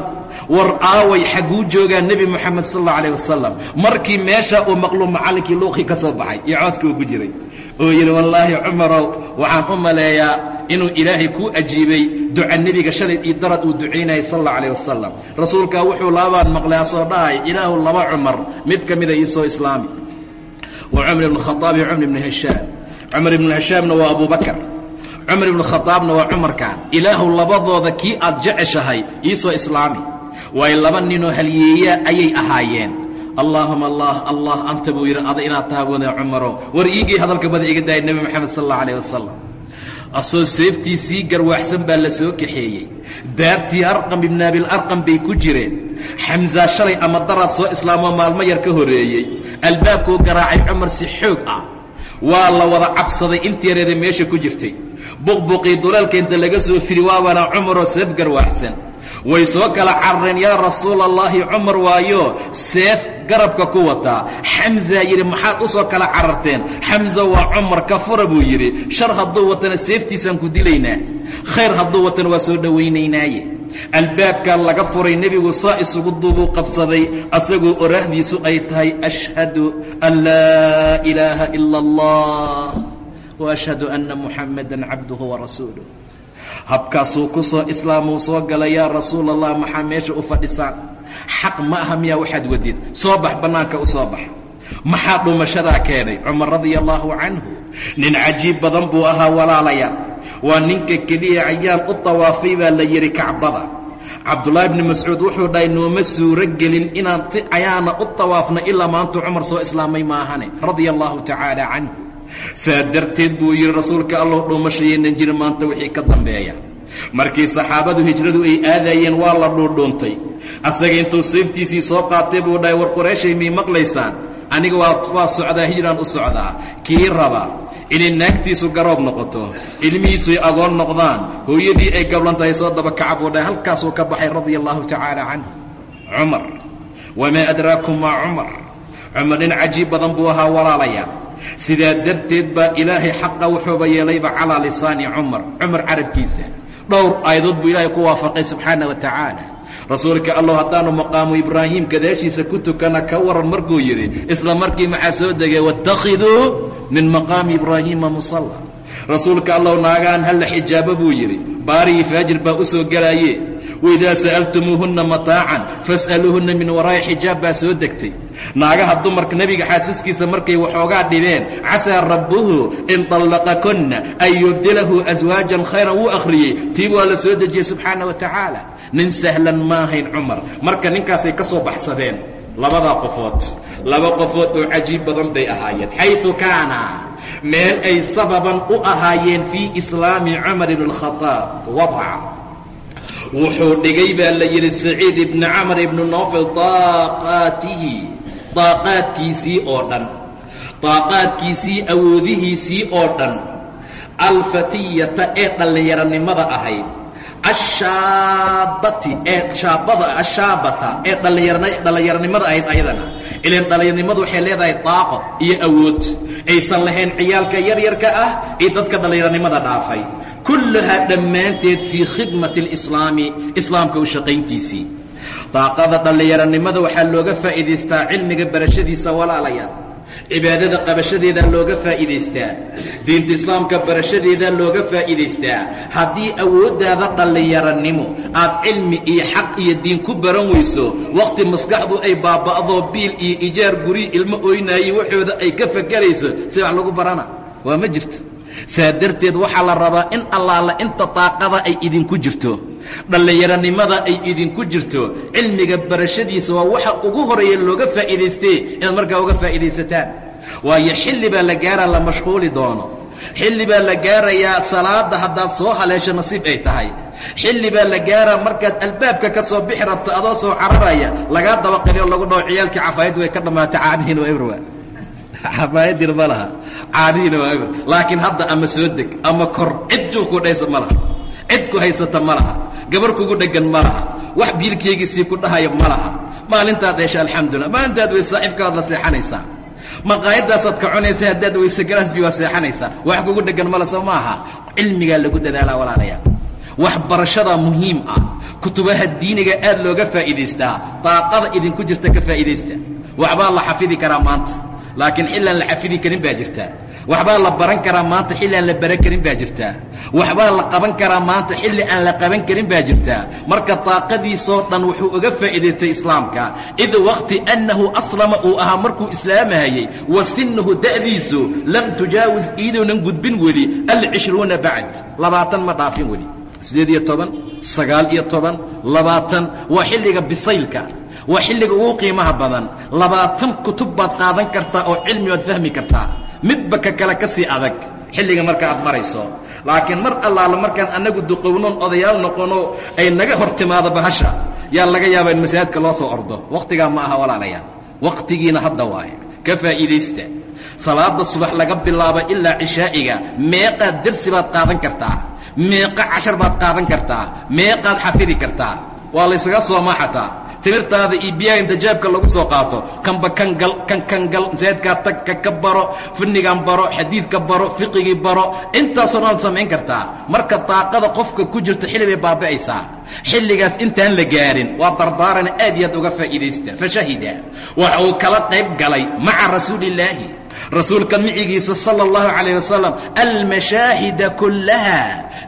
War aaway xagguu joogaa nebi moxamed sal allau alayh wasalam markii meesha uu maqluu macallinkii luuqii ka soo baxay iyo cooskii uu ku jiray. Oo yidhi wallaahi cumarow waxaan u maleeyaa inuu ilaahay kuu ajiibay duca nebiga shalay iyo darad uu ducaynayay sal allau alayh wasalam rasuulkaa wuxuu laabaan maqlay asoo dhahay ilaahu laba cumar mid ka mida iisoo islaami. Waa cumar ibn khaaab iyo cumar ibn hishaam. Cumar ibnu hishaamna waa abubakar cumar ibnu khaaabna waa cumarkan ilaahu labadooda kii aad jeceshahay iisoo islaami. Waayo laba ninoo halyeeyaa ayay ahaayeen. Allaahuma allah allah anta buu yidhi ada inaad taha wada cumarow war iigii hadalka bada iga daayay nebi moxamed sal allau alayh wasalam asoo seeftiisii garwaaxsan baa la soo kaxeeyey. Daartii arqam ibni abilarqam bay ku jireen. Xamsaa shalay ama daraad soo islaamoo maalmo yar ka horreeyey albaabkuu garaacay cumar si xoog ah. Waa la wada cabsaday intii yareeda meesha ku jirtay buqbuqii duleelka inta laga soo firi waabana cumaroo seef garwaaxsan way soo kala carareen yaa rasuula allaahi cumar waayo seef garabka ku wataa xamsaa yidhi maxaad u soo kala cararteen xamsa waa cumar ka fura buu yidhi. Shar hadduu watana seeftiisaan ku dilaynaa. Khayr hadduu watana waa soo dhowaynaynaaye albaabkaa laga furay nebigu saa isugu duubuu qabsaday. Asagoo oraahdiisu ay tahay ashhadu an laa ilaaha ila allah ashhadu anna muxammadan cabduhu warasuuluh habkaasuu ku soo islaamuu soo gala yaa rasuul allah maxaa meesha u fadhisaan? Xaq ma aha miyaa waxaad wadid? Soo bax bannaanka u soo bax. Maxaa dhumashadaa keenay? Cumar radia allaahu canhu. Nin cajiib badan buu ahaa walaalayaal waa ninka keliya ayaan u tawaafay baa la yidhi kacbada. Cabdullaahi bni mascuud wuxuu dhahay nooma suuro gelin inaan ayaana u tawaafna ilaa maantuu cumar soo islaamay maahane radia allaahu tacaala canhu saa darteed buu yidhi rasuulka allow dhuumashayaynan jirin maanta wixii ka dambeeya. Markii saxaabadu hijradu ay aadayeen waa la dhuudhuuntay asaga intuu sayftiisii soo qaatay buu dhahay war qurayshay mii maqlaysaan? Aniga waa socdaa hijraan u socdaa. Kii raba inay naagtiisu garoob noqoto ilmihiisuy agoon noqdaan hooyadii ay gablan tahay soo daba kacab oo dhahay. Halkaasuu ka baxay radia allahu tacaala canhu. Cumar. Wamaa adraakum maa cumar? Cumar nin cajiib badan buu ahaa walaalayaa sidaa darteed baa ilaahay xaqa wuxuuba yeelayba calaa lisaani cumar. Cumar carabkiisa. Dhowr aayadood buu ilaahay ku waafaqay subxaana wa tacaala. Rasuulka allow haddaanu maqaamu ibraahim gadaashiisa ku tukana ka waran markuu yidhi isla markii maxaa soo degay waاtakhiduu min maqaami ibraahiima musalla. Rasuulka allow naagaan halla xijaabo buu yidhi. Baarigii faajir baa u soo gelaaye waidaa sa'altumuuhunna mataacan fas'aluuhunna min waraa'i xijaab baa soo degtay. Naagaha dumarka nebiga xaasaskiisa markay waxoogaa dhibeen casaa rabbuhu in طallaqakonna an yubdilahu aswaajan khayran wuu akhriyey. Tii waa la soo dejiyey subxaana wa tacaala nin sahlan maahayn cumar. Marka ninkaasay ka soo baxsadeen labadaa qofood laba qofood oo cajiib badan bay ahaayeen. Xayu kaana meel ay sababan u ahaayeen fii islaami cumar bn اlkhaaab wadaca wuxuu dhigay baa la yidhi saciid ibni camr ibni nofel daaqaatihi daaqaadkiisii oo dhan daaqaadkiisii awoodihiisii oo dhan alfatiyata ee dhallinyaronimada ahayd ashaabati ee shaabada ashaabata ee dhallinyarn dhallinyaronimada ahayd ayadana ilan dhallinyarnimadu waxay leedahay daaqo iyo awood aysan lahayn ciyaalka yaryarka ah iyo dadka dhallinyaronimada dhaafay kullahaa dhammaanteed fii khidmati alislaami islaamka u shaqayntiisii daaqada dhallinyaronimada waxaa looga faa'iidaystaa cilmiga barashadiisa walaalayaal cibaadada qabashadeedaa looga faa'iidaystaa diinta islaamka barashadeedaa looga faa'iidaystaa haddii awooddaada dhallinyaronimo aad cilmi iyo xaq iyo diin ku baran weyso wakhti maskaxdu ay baaba'doo biil iyo ijaar guri ilmo oynaayey waxooda ay ka fakarayso si wax lagu barana waa ma jirto saa darteed waxaa la rabaa in allaala inta daaqada ay idinku jirto. Dhallinyaronimada ay idinku jirto. Cilmiga barashadiisa waa waxa ugu horreeya looga faa'iidaystee inaad markaa uga faa'iidaysataan. Waayo xilli baa la gaaraa la mashquuli doono. Xilli baa la gaarayaa salaadda haddaad soo haleesho nasiib ay tahay. Xilli baa la gaaraa markaad albaabka ka soo bixi rabto adoo soo cararaya lagaa dabaqeliyo lagu dhaho ciyaalkii cafaayaddu way ka dhammaatay caanihiin waa cafaayaddiina ma laha. Caanihiina waa laakiin hadda ama soo deg ama kor cid juu ku dhaysa ma laha. Cid ku haysata ma laha. Gabar kugu dheggan ma laha. Wax biilkeygiisii ku dhahaya ma laha. Maalintaad hesha alxamdulillah. Maalintaad way saaxiibkaad la seexanaysaa. Maqaayadaasaad ka cunaysa haddaad weyse galaasbi waa seexanaysaa. Wax kugu dheggan male soo ma cilmigaa lagu dadaalaa walaalayaal waxbarashada muhiim ah. Kutubaha diiniga aad looga faa'iidaystaa. Daaqada idinku jirta ka faa'iidaysta. Waxbaa la xafidi karaa maanta laakiin xillaan la xafidi karin baa jirtaa waxbaa la baran karaa maanta xilli aan la baran karin baa jirtaa waxbaa la qaban karaa maanta xilli aan la qaban karin baa jirtaa marka daaqadiisoo dhan wuxuu uga faa'iidaystay islaamka. Id waqti annahu aslama uu ahaa markuu islaamahayey wa sinnahu da'diisu lam tujaawis iidoonan gudbin weli alcishruuna bacd. Labaatan ma dhaafin weli. Siddeed iyo toban sagaal iyo toban labaatan. Waa xilliga bisaylka waa xilliga ugu qiimaha badan labaatan kutub baad qaadan kartaa oo cilmi baad fahmi kartaa midba ka kale ka sii adag. Xilliga marka aad marayso. Laakiin mar allaala markaan annagu duqownoon odayaal noqono ay naga hor timaado bahasha. Yaa laga yaabaa in masaajidka loo soo ordo? Wakhtigaa ma aha walaalayaal wakhtigiina hadda waaye. Ka faa'iidaysta. Salaada subax laga bilaabo ilaa cishaa'iga. Meeqaad dersi baad qaadan kartaa. Meeqa cashar baad qaadan kartaa. Meeqaad xafidi kartaa. Waa laysaga soomaa xataa timirtaada iyo biyaha inta jaabka lagu soo qaato kanba kan gal kan kan gal masaajidkaa tag ka baro fannigan baro xadiidka baro fiqigii baro intaasoo dhan ad samayn kartaa. Marka daaqada qofka ku jirta xilli bay baabi'aysaa xilligaas intaan la gaarin waa dardaarana aad iyo aad uga faa'iidaysta. Fashahida waxa uu kala qayb galay maca rasuulillaahi. Rasuulka micigiisa sala allahu calayh wasalam almashaahida kullaha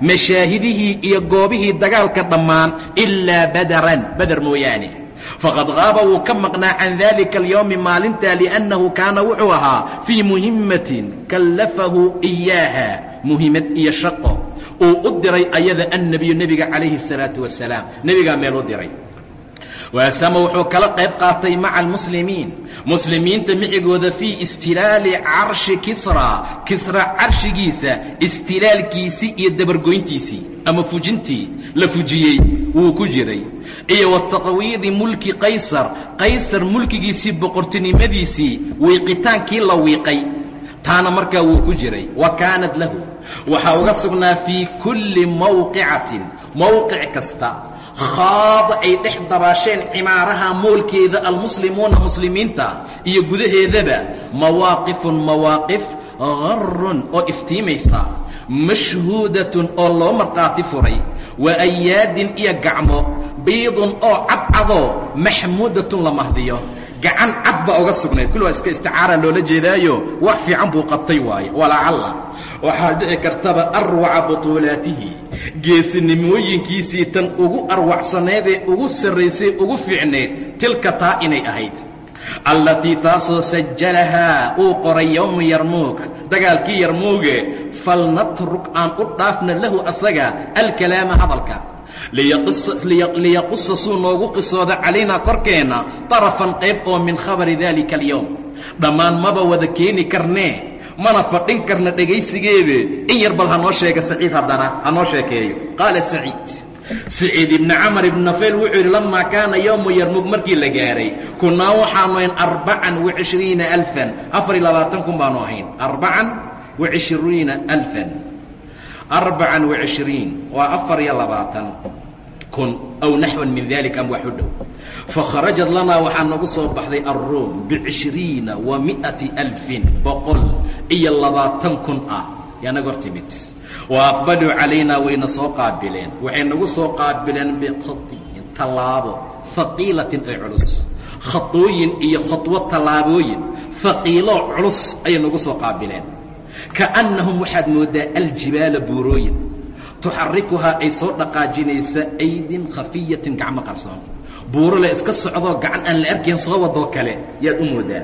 mashaahidihii iyo goobihii dagaalka dhammaan ilaa badaran. Bader mooyaane faqad qaaba wuu ka maqnaa can dalika alyowmi maalintaa liannahu kaana wuxuu ahaa fii muhimmatin kallafahu iyaaha muhimad iyo shaqo uu u diray ayada annebiyu nebiga calayhi الsalaatu wasalaam nebigaa meel u diray waasama wuxuu kala qayb qaatay maca almuslimiin. Muslimiinta micigooda fii istilaali carshi kisra kisra carshigiisa istilaalkiisii iyo dabargoyntiisii ama fujintii la fujiyey wuu ku jiray. Iyo wa taqwiidi mulki qaysar qaysar mulkigiisii boqortinimadiisii wiiqitaankii la wiiqay. Taana markaa wuu ku jiray. Wa kaanat lahu. Waxaa uga sugnaa fii kulli mawqicatin mowqic kasta khaada ay dhex dabaasheen cimaaraha moolkeeda almuslimuuna muslimiinta iyo gudaheedaba mawaaqifun mawaaqif harun oo iftiimaysa mashhuudatun oo loo markhaati furay wa ayaadin iyo gacmo biidun oo cadcadoo maxmuudatun la mahdiyo gacan cad baa uga sugnayd. Kul waa iska isticaara loola jeedaayo. Wax fiican buu qabtay waaye. Walacalla. Waxaa dhici kartaba arwaca butuulaatihi. Geesinimooyinkiisii tan ugu arwacsaneedee ugu sarraysay ugu fiicneed tilka taa inay ahayd. Allatii taasoo sajalahaa uu qoray yowma yarmuug dagaalkii yarmuuge falnatruk aan u dhaafna lahu asaga alkalaama hadalka liyaqusa suu noogu qisooda calaynaa korkeenna طarafan qayb oo min khabari dalika alyowm. Dhammaan maba wada keeni karnee mana fadhin karna dhegaysigeede in yar bal hanoo sheega saciid haddana hanoo sheekeeyo. Qaala saciid saciid ibni camar ibn nafayl wuxuu yidhi lamaa kaana yowmu yarmug markii la gaahay kunnaa waxaanu ahayn arbacan wacishriina alfan. Afar iyo labaatan kun baanu ahayn. Arbacan wacishriina alfan arbacan wacishriin waa afar iyo labaatan kun aw naxwan min dalika am wax u dhow fakharajad lanaa waxaa nagu soo baxday alruum bicishriina wa mi'ati alfin boqol iyo labaatan kun ah yaa naga hor timid wa aqbaluu calaynaa wayna soo qaabileen waxay nagu soo qaabileen bikhaiin tallaabo haqiilatin ay culus khatooyin iyo khatwo tallaabooyin haqiilo culus ayay nagu soo qaabileen kaannahum waxaad mooddaa aljibaala buurooyin. Tuxarikuhaa ay soo dhaqaajinaysa aydin khafiyatin gacmo qarsoon. Buuro le iska socdoo gacan aan la arkayn soo wadoo kale yaad u mooddaa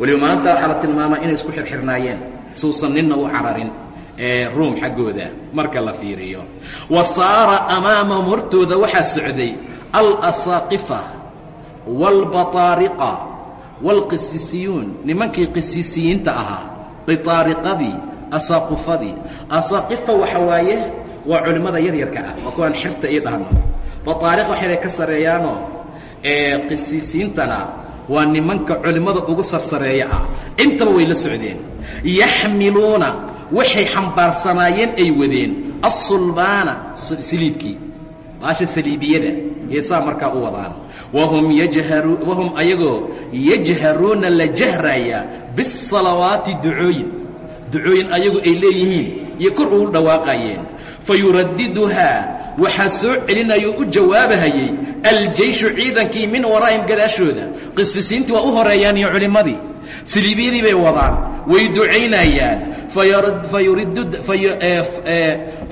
weliba maanta waxaa la tilmaamaa inay isku xirxirnaayeen. Suusan ninna u cararin ruum xaggooda marka la fiiriyo. Wa saara amaamahum hortooda waxaa socday alasaaqifa waalbataariqa waalqisisiyuun nimankii qisisiyiinta ahaa bitaariqadii asaaqufadii asaaqifa waxa waaye waa culimmada yaryarka ah waa kuwaan xirta ii dhahno. Bataariq waxay ka sareeyaanoo ee qisiisiintana waa nimanka culimmada ugu sarsareeya ah. Intaba way la socdeen. Yaxmiluuna waxay xambaarsanaayeen ay wadeen. Asulbaana saliibkii. Baasha saliibiyada ee saa markaa u wadaan. Wahum ayagoo yajharuuna la jahraaya bisalawaati ducooyin ducooyin ayagu ay leeyihiin iyo kor ugu dhawaaqayeen. Fayuradiduhaa waxaa soo celinaya u jawaabahayey aljeyshu ciidankii min waraa'ihim gadaashooda. Qisisiintii waa u horeeyaan iyo culimmadii siliibyadii bay wadaan way ducaynayaan.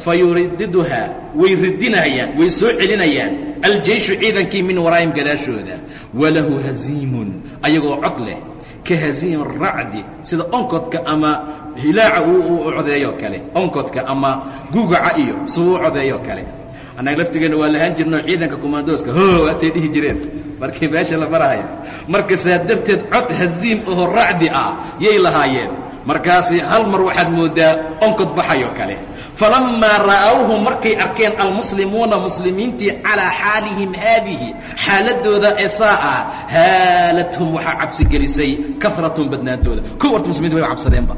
Fayurididuhaa way ridinayaan way soo celinayaan. Aljeyshu ciidankii min waraa'ihim gadaashooda. Walahu haziimun ayagoo cod leh. Ka haziim racdi sida onkodka ama hilaaca uu codeeyoo kale onkodka ama gugaca iyo suu u codeeyoo kale. Annaga laftigeenna waa lahaan jirnoo ciidanka kumaandooska ho waatay dhihi jireen. Markii meesha la barahayo marka saa darteed cod haziim oho racdi ah yay lahaayeen. Markaasi hal mar waxaad mooddaa onkod baxayoo kale. Falammaa ra'awhu markay arkeen almuslimuuna muslimiintii calaa xaalihim haadihi xaaladooda ee saa ah haalathum waxaa cabsi gelisay karatun badnaantooda. Kow horta muslimiinta way cabsadeenba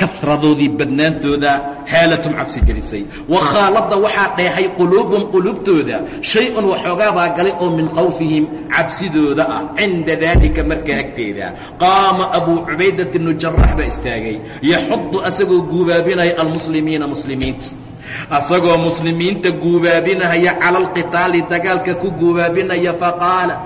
karadoodii badnaantooda haalatum cabsi gelisay. Wakhaalada waxaa dheehay quluubum quluubtooda shay-un waxoogaabaa galay oo min khawfihim cabsidooda ah cinda daalika markaa agteeda. Qaama abuu cubaydat bnu jarax baa istaagay yaxudu asagoo guubaabinaya almuslimiina muslimiinta asagoo muslimiinta guubaabinaya cala alqitaali dagaalka ku guubaabinaya faqaala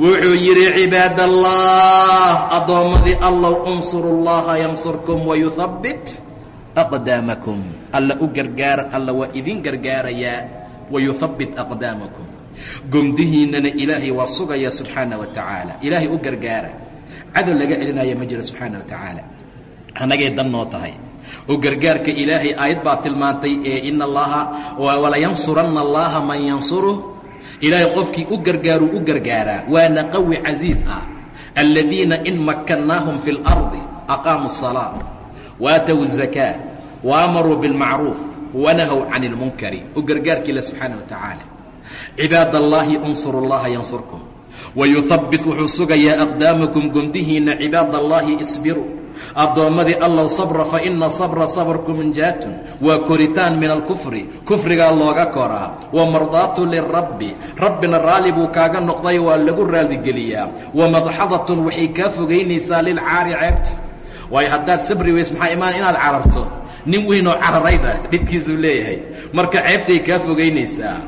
wuxuu yidhi cibaad allah addoommadii allow unsuru llaha yansurkum wayuhabbit aqdaamakum. Alla u gargaara alla waa idin gargaarayaa wayuhabbit aqdaamakum. Gomdihiinnana ilaahay waa sugaya subxaana wa tacaala. Ilaahay u gargaara. Cadow laga celinaya ma jiro subxaana wa tacaala. Annagay dan tahay oo gargaarka ilaahay aayad baa tilmaantay ee ina allaha walayansuranna allaha man yansuruh ilaahay qofkii u gargaaruu u gargaaraa waana qawi casiis ah aladiina in makkannaahum fi اlardi aqaamuu الsalaa waatow الzakaa waamaruu biاlmacruuf wanahow can اlmunkari u gargaarka ila subxaana wa tacaala cibaad allahi unsuru اllaha yansurkum wayuhabbit wuxuu sugayaa aqdaamakum gomdihiinna cibaad allahi isbiruu addoommadii allow sabra fa ina sabra sabrku munjaatun waa koritaan min alkufri kufrigaa looga koraa wa mardaatu lirabbi rabbina raalli buu kaaga noqday waa lagu raalligeliyaa wa madxadatun waxay kaa fogaynaysaa lilcaari ceebta waayo haddaad sabri weys maxaa imaan inaad cararto? Nin weynoo cararaydha dhibkiisuu leeyahay. Marka ceebtay kaa fogaynaysaa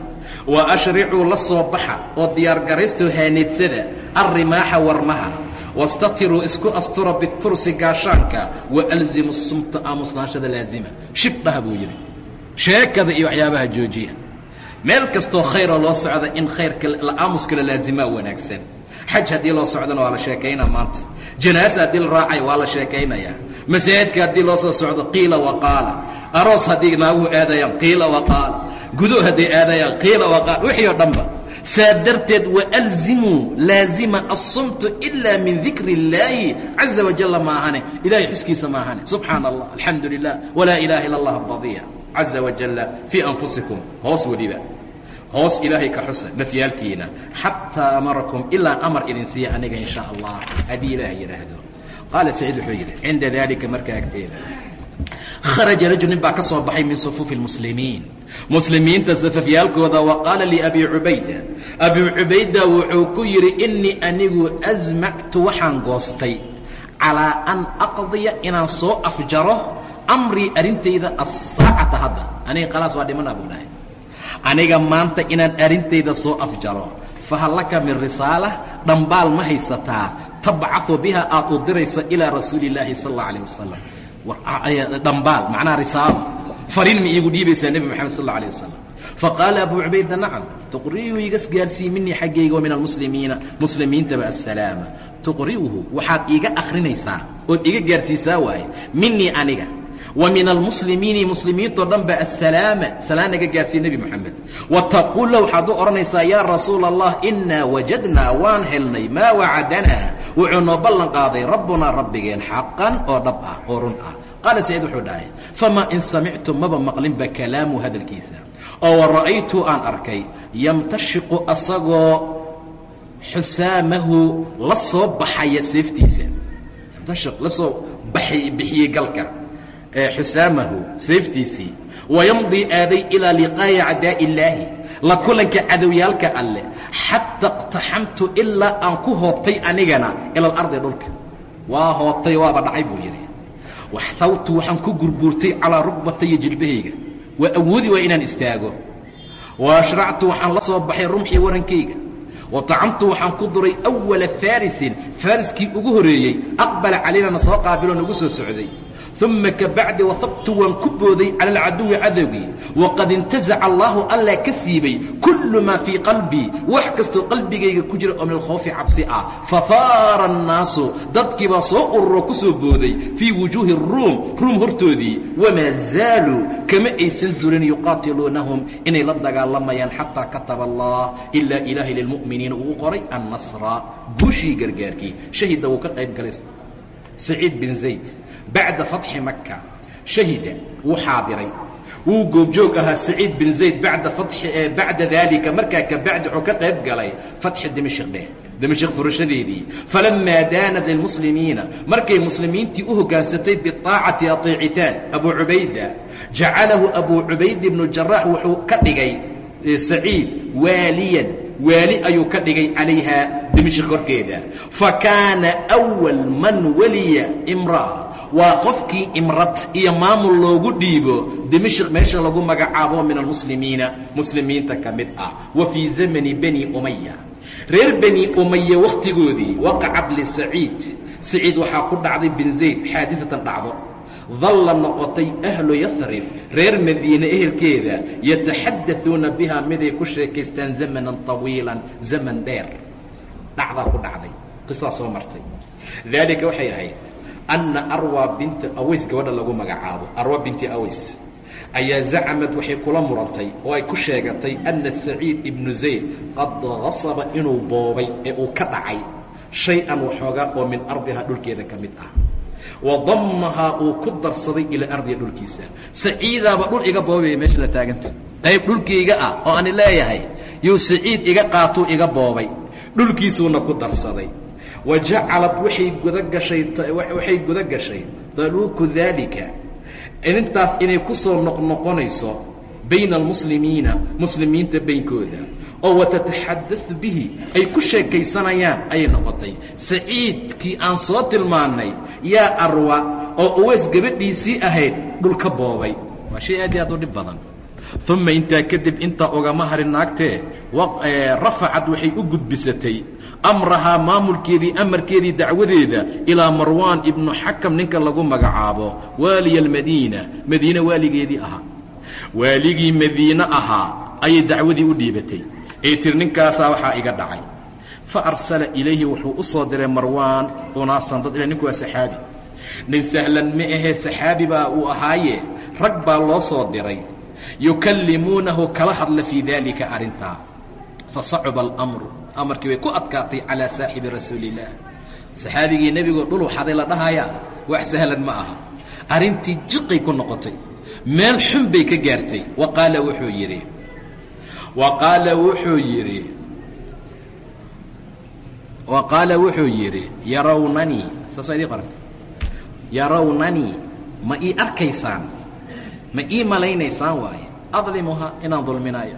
wa ashricuu la soo baxa oo diyaargaraysto haaneedsada alrimaaxa warmaha wastatiruu isku astura bitursi gaashaanka wa alzimu sumta aamusnaanshada laazima shib buu yidhi sheekada iyo waxyaabaha joojiya meel kastoo khayroo loo socda in khayrka la laazimaa wanaagsan xaj haddii loo socdana waa la sheekaynaa maanta janaasa haddii la raacay waa la sheekaynayaa masaajidka haddii loo soo socdo qiila wa qaala aroos haddii naaguhu aadayaan qiila wa qaala gudo hadday aadayaan qiila wa qaala wixii oo dhanba saa darteed waalzimuu laazima asumtu ilaa min dikri اllaahi caza wajalla maahane. Ilahay xuskiisa maahane. Subxaana allah alxamdu lilah walaa ilaha ila allah badiya caza wajalla fii anfusikum hoos weliba. Hoos ilaahay ka xusa nafyaalkiina. Xataa amarakum ilaa amar idin siiya aniga in allah. Haddii ilaah yidhaahdo. Qaala saciid wuxuu yidhi cinda dalika marka agteeda kharaja rajul nin baa ka soo baxay min sufuufi اlmuslimiin muslimiinta safafyaalkooda wa qaala liabii cubayda abii cubayda wuxuu ku yidhi innii anigu asmactu waxaan goostay calaa an aqdiya inaan soo afjaro amrii arrintayda asaacata hadda. Aniga khalaas waa dhimanaa buu dhahay aniga maanta inaan arrintayda soo afjaro fahal laka min risaalah dhambaal ma haysataa tabcau biha aad u dirayso ilaa rasuuli illaahi sal alla alah wasalam dhmbaal macnaha risaalo fariin ma iigu dhiibaysaa nebi moxamed sal alla alيh wasalam faqaala abuu cubayda nacam tuqri'u igas gaarsii minii xaggayga wa min almuslimiina muslimiintaba assalaama tuqri'uhu waxaad iiga akhrinaysaa ood iga gaarsiisaa waaye minii aniga wa min almuslimiini muslimiintoo dhan ba assalaama salaan naga gaarsiiy nebi moxamed wataqulla waxaad u odhanaysaa yaa rasuula allah innaa wajadnaa waan helnay maa wacadanaa wuxuu noo ballan qaaday rabbunaa rabbigeen xaqan oo dhab ah oo run ah qaala saciid wuxuu dhahay famaa in samictu maba maqlinba kalaamu hadalkiisa. Oo wa ra'aytu aan arkay yamtashiqu asagoo xusaamahu la soo baxaya seeftiisa. Yamtashiq la soo baxay bixiyey galka xusaamahu seeftiisii. Wayamdii aaday ilaa liqaa'i acdaa'i illaahi la kulanka cadowyaalka alleh xata اqtaxamtu ilaa aan ku hoobtay anigana ila alardi dhulka. Waa hoobtay waaba dhacay buu yidhi waxtawtu waxaan ku gurguurtay calaa rukbataya jilbahayga. Waa awoodi waa inaan istaago. Wa ashractu waxaan la soo baxay rumxii warankayga. Wa tacamtu waxaan ku duray awala faarisin. Faariskii ugu horreeyey aqbala calaynana soo qaabiloo nagu soo socday uma kabacdi wahabtu waan ku booday cala alcaduwi cadowgii waqad intazaca allaahu allaa ka siibay kullu maa fii qalbii wax kastoo qalbigayga ku jira oo min alkhawfi cabsi ah fafaara annaasu dadkiibaa soo ururo ku soo booday fii wujuuhi ruum ruum hortoodii wamaa zaaluu kama aysan zurin yuqaatiluunahum inay la dagaalamayaan xataa kataba allah ilaa ilaahay lilmu'miniina uu qoray annasra guushii gargaarkii shahida wuu ka qayb galay saciid bin zayd bacda fatxi maka shahida wuu xaadiray. Wuu goobjoog ahaa saciid bin zayd bada bacda daalika markaa ka bacdi wuxuu ka qayb galay fatxi dimashq dheh dimashq furashadeedii falamaa daanat lilmuslimiina markay muslimiintii u hoggaansatay biaacati aطeecitaan abu cubayda jacalahu abu cubayd ibnu jaraax wuxuu ka dhigay saciid waaliyan waali ayuu ka dhigay calayha dimashq korkeeda. Fakaana أwal man waliya imra'a waa qofkii imrad iyo maamul loogu dhiibo dimashq meesha lagu magacaabo min almuslimiina muslimiinta ka mid ah. Wa fii zamani bani umaya reer bani umaya wakhtigoodii waqacad lisaciid saciid. Waxaa ku dhacday bin zayd xaadiatan dhacdo. Dalla noqotay ahlu yarib reer madiine ehelkeeda yataxadauuna biha miday ku sheekaystaan zamanan طawiilan zaman dheer. Dhacdaa ku dhacday. Qisaa soo martay. Daalika waxay ahayd anna arwa binti aways gabadha lagu magacaabo arwa binti aways ayaa zacamad waxay kula murantay oo ay ku sheegatay anna saciid ibnu zayd qad qasaba inuu boobay ee uu ka dhacay shay-an waxoogaa oo min ardihaa dhulkeeda ka mid ah wa dammahaa uu ku darsaday ilaa ardiga dhulkiisa saciidaaba dhul iga boobaya meesha la taaganta qayb dhulkayga ah oo ani leeyahay yuu saciid iga qaatuu iga boobay dhulkiisuuna ku darsaday wa jacalad waay gudagashay waxay guda gashay daluuku daalika intaas inay ku soo noqnoqonayso bayna almuslimiina muslimiinta baynkooda oo watataxadau bihi ay ku sheekaysanayaan ayay noqotay saciidkii aan soo tilmaannay yaa arwa oo uweys gabadhiisii ahayd dhulka boobay waa shay aad iyo aad u dhib badan uma intaa kadib intaa ugama harin naagtee rafacad waxay u gudbisatay amrahaa maamulkeedii amarkeedii dacwadeeda ilaa marwaan ibnu xakam ninka lagu magacaabo waaliya almadiina. Madiine waaligeedii ahaa. Waaligii madiine ahaa ayay dacwadii u dhiibatay. Ay tiri ninkaasaa waxaa iga dhacay. Fa arsala ilayhi wuxuu u soo diray marwaan unaasan dad ila ninku waa saxaabi. Nin sahlan ma ahee saxaabi baa uu ahaaye rag baa loo soo diray. Yukallimuunahu kala hadla fii daalika arrintaa. Fasacuba alamru amarkii way ku adkaatay calaa saaxibi rasuuli illaah saxaabigii nebigoo dhulu xaday la dhahayaa wax sahlan ma aha. Arrintii jiqay ku noqotay. Meel xun bay ka gaartay. Wa qaala wuxuu yidhi wa qaala wuxuu yidhi wa qaala wuxuu yidhi yarawnanii saasaa idii qoran. Yarawnanii ma ii arkaysaan? Ma ii malaynaysaan waaye? Adlimuhaa inaan dulminaayo.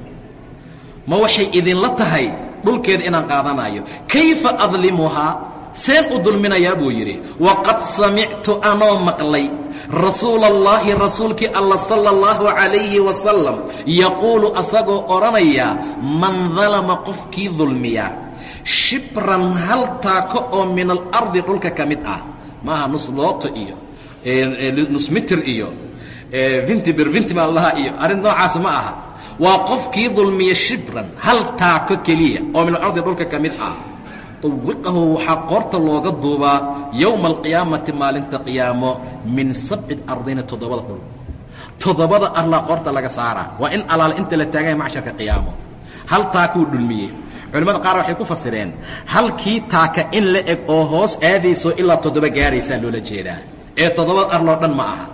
Ma waxay idinla tahay dhulkeeda inaan qaadanayo. Kayfa adlimuhaa? Seen u dulminayaa buu yidhi. Waqad samictu anoo maqlay rasuula allaahi rasuulkii alla sala allahu calayhi wasalam yaquulu asagoo odhanaya man dalama qofkii dulmiya. Shibran hal taako oo min alardi dhulka ka mid ah. Maaha nus looto iyo nus mitir iyo vinti birvinti baa lahaa iyo arrin noocaas ma aha waa qofkii dulmiya shibran hal taako keliya oo min alardi dhulka ka mid ah. Tawiqahu waxaa qoorta looga duubaa yowma alqiyaamati maalinta qiyaamo min sabci ardina toddobada dhul. Toddobada arlaa qoorta laga saaraa. Waa in alaale inta la taaganya macsharka qiyaamo. Hal taakuu dhulmiyey culimmada qaar waxay ku fasireen halkii taaka in la eg oo hoos aadayso ilaa toddoba gaaraysaa loola jeedaa. Ee toddobada arloo dhan ma aha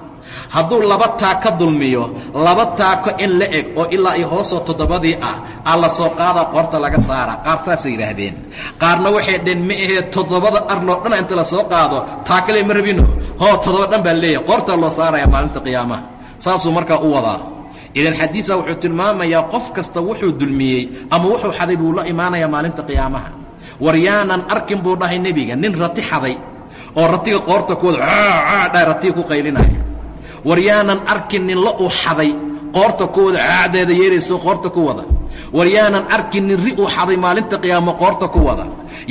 hadduu laba taako dulmiyo laba taako in la eg oo ilaa iyo hoosoo toddobadii ah aa la soo qaadaa qoorta laga saara. Qaar saasay yidhaahdeen. Qaarna waxay dheen ma ahee toddobada arloo dhan inta la soo qaado taakale ma rabino hoo toddoba dhan baa leeyahay. Qoortaa loo saaraya maalinta qiyaamaha. Saasuu markaa u wadaa. Idan xadiisa wuxuu tilmaamayaa qof kasta wuxuu dulmiyey ama wuxuu xaday buu la imaanayaa maalinta qiyaamaha. War yaanan arkin buu dhahay nebiga nin rati xaday oo ratiga qoorta ku wada dha ratiga ku qaylinaya war yaanan arkin nin la uu xaday qoorta ku wada caacdeeda yeerayso qoorta ku wada. War yaanan arkin nin ri uu xaday maalinta qiyaamo qoorta ku wada.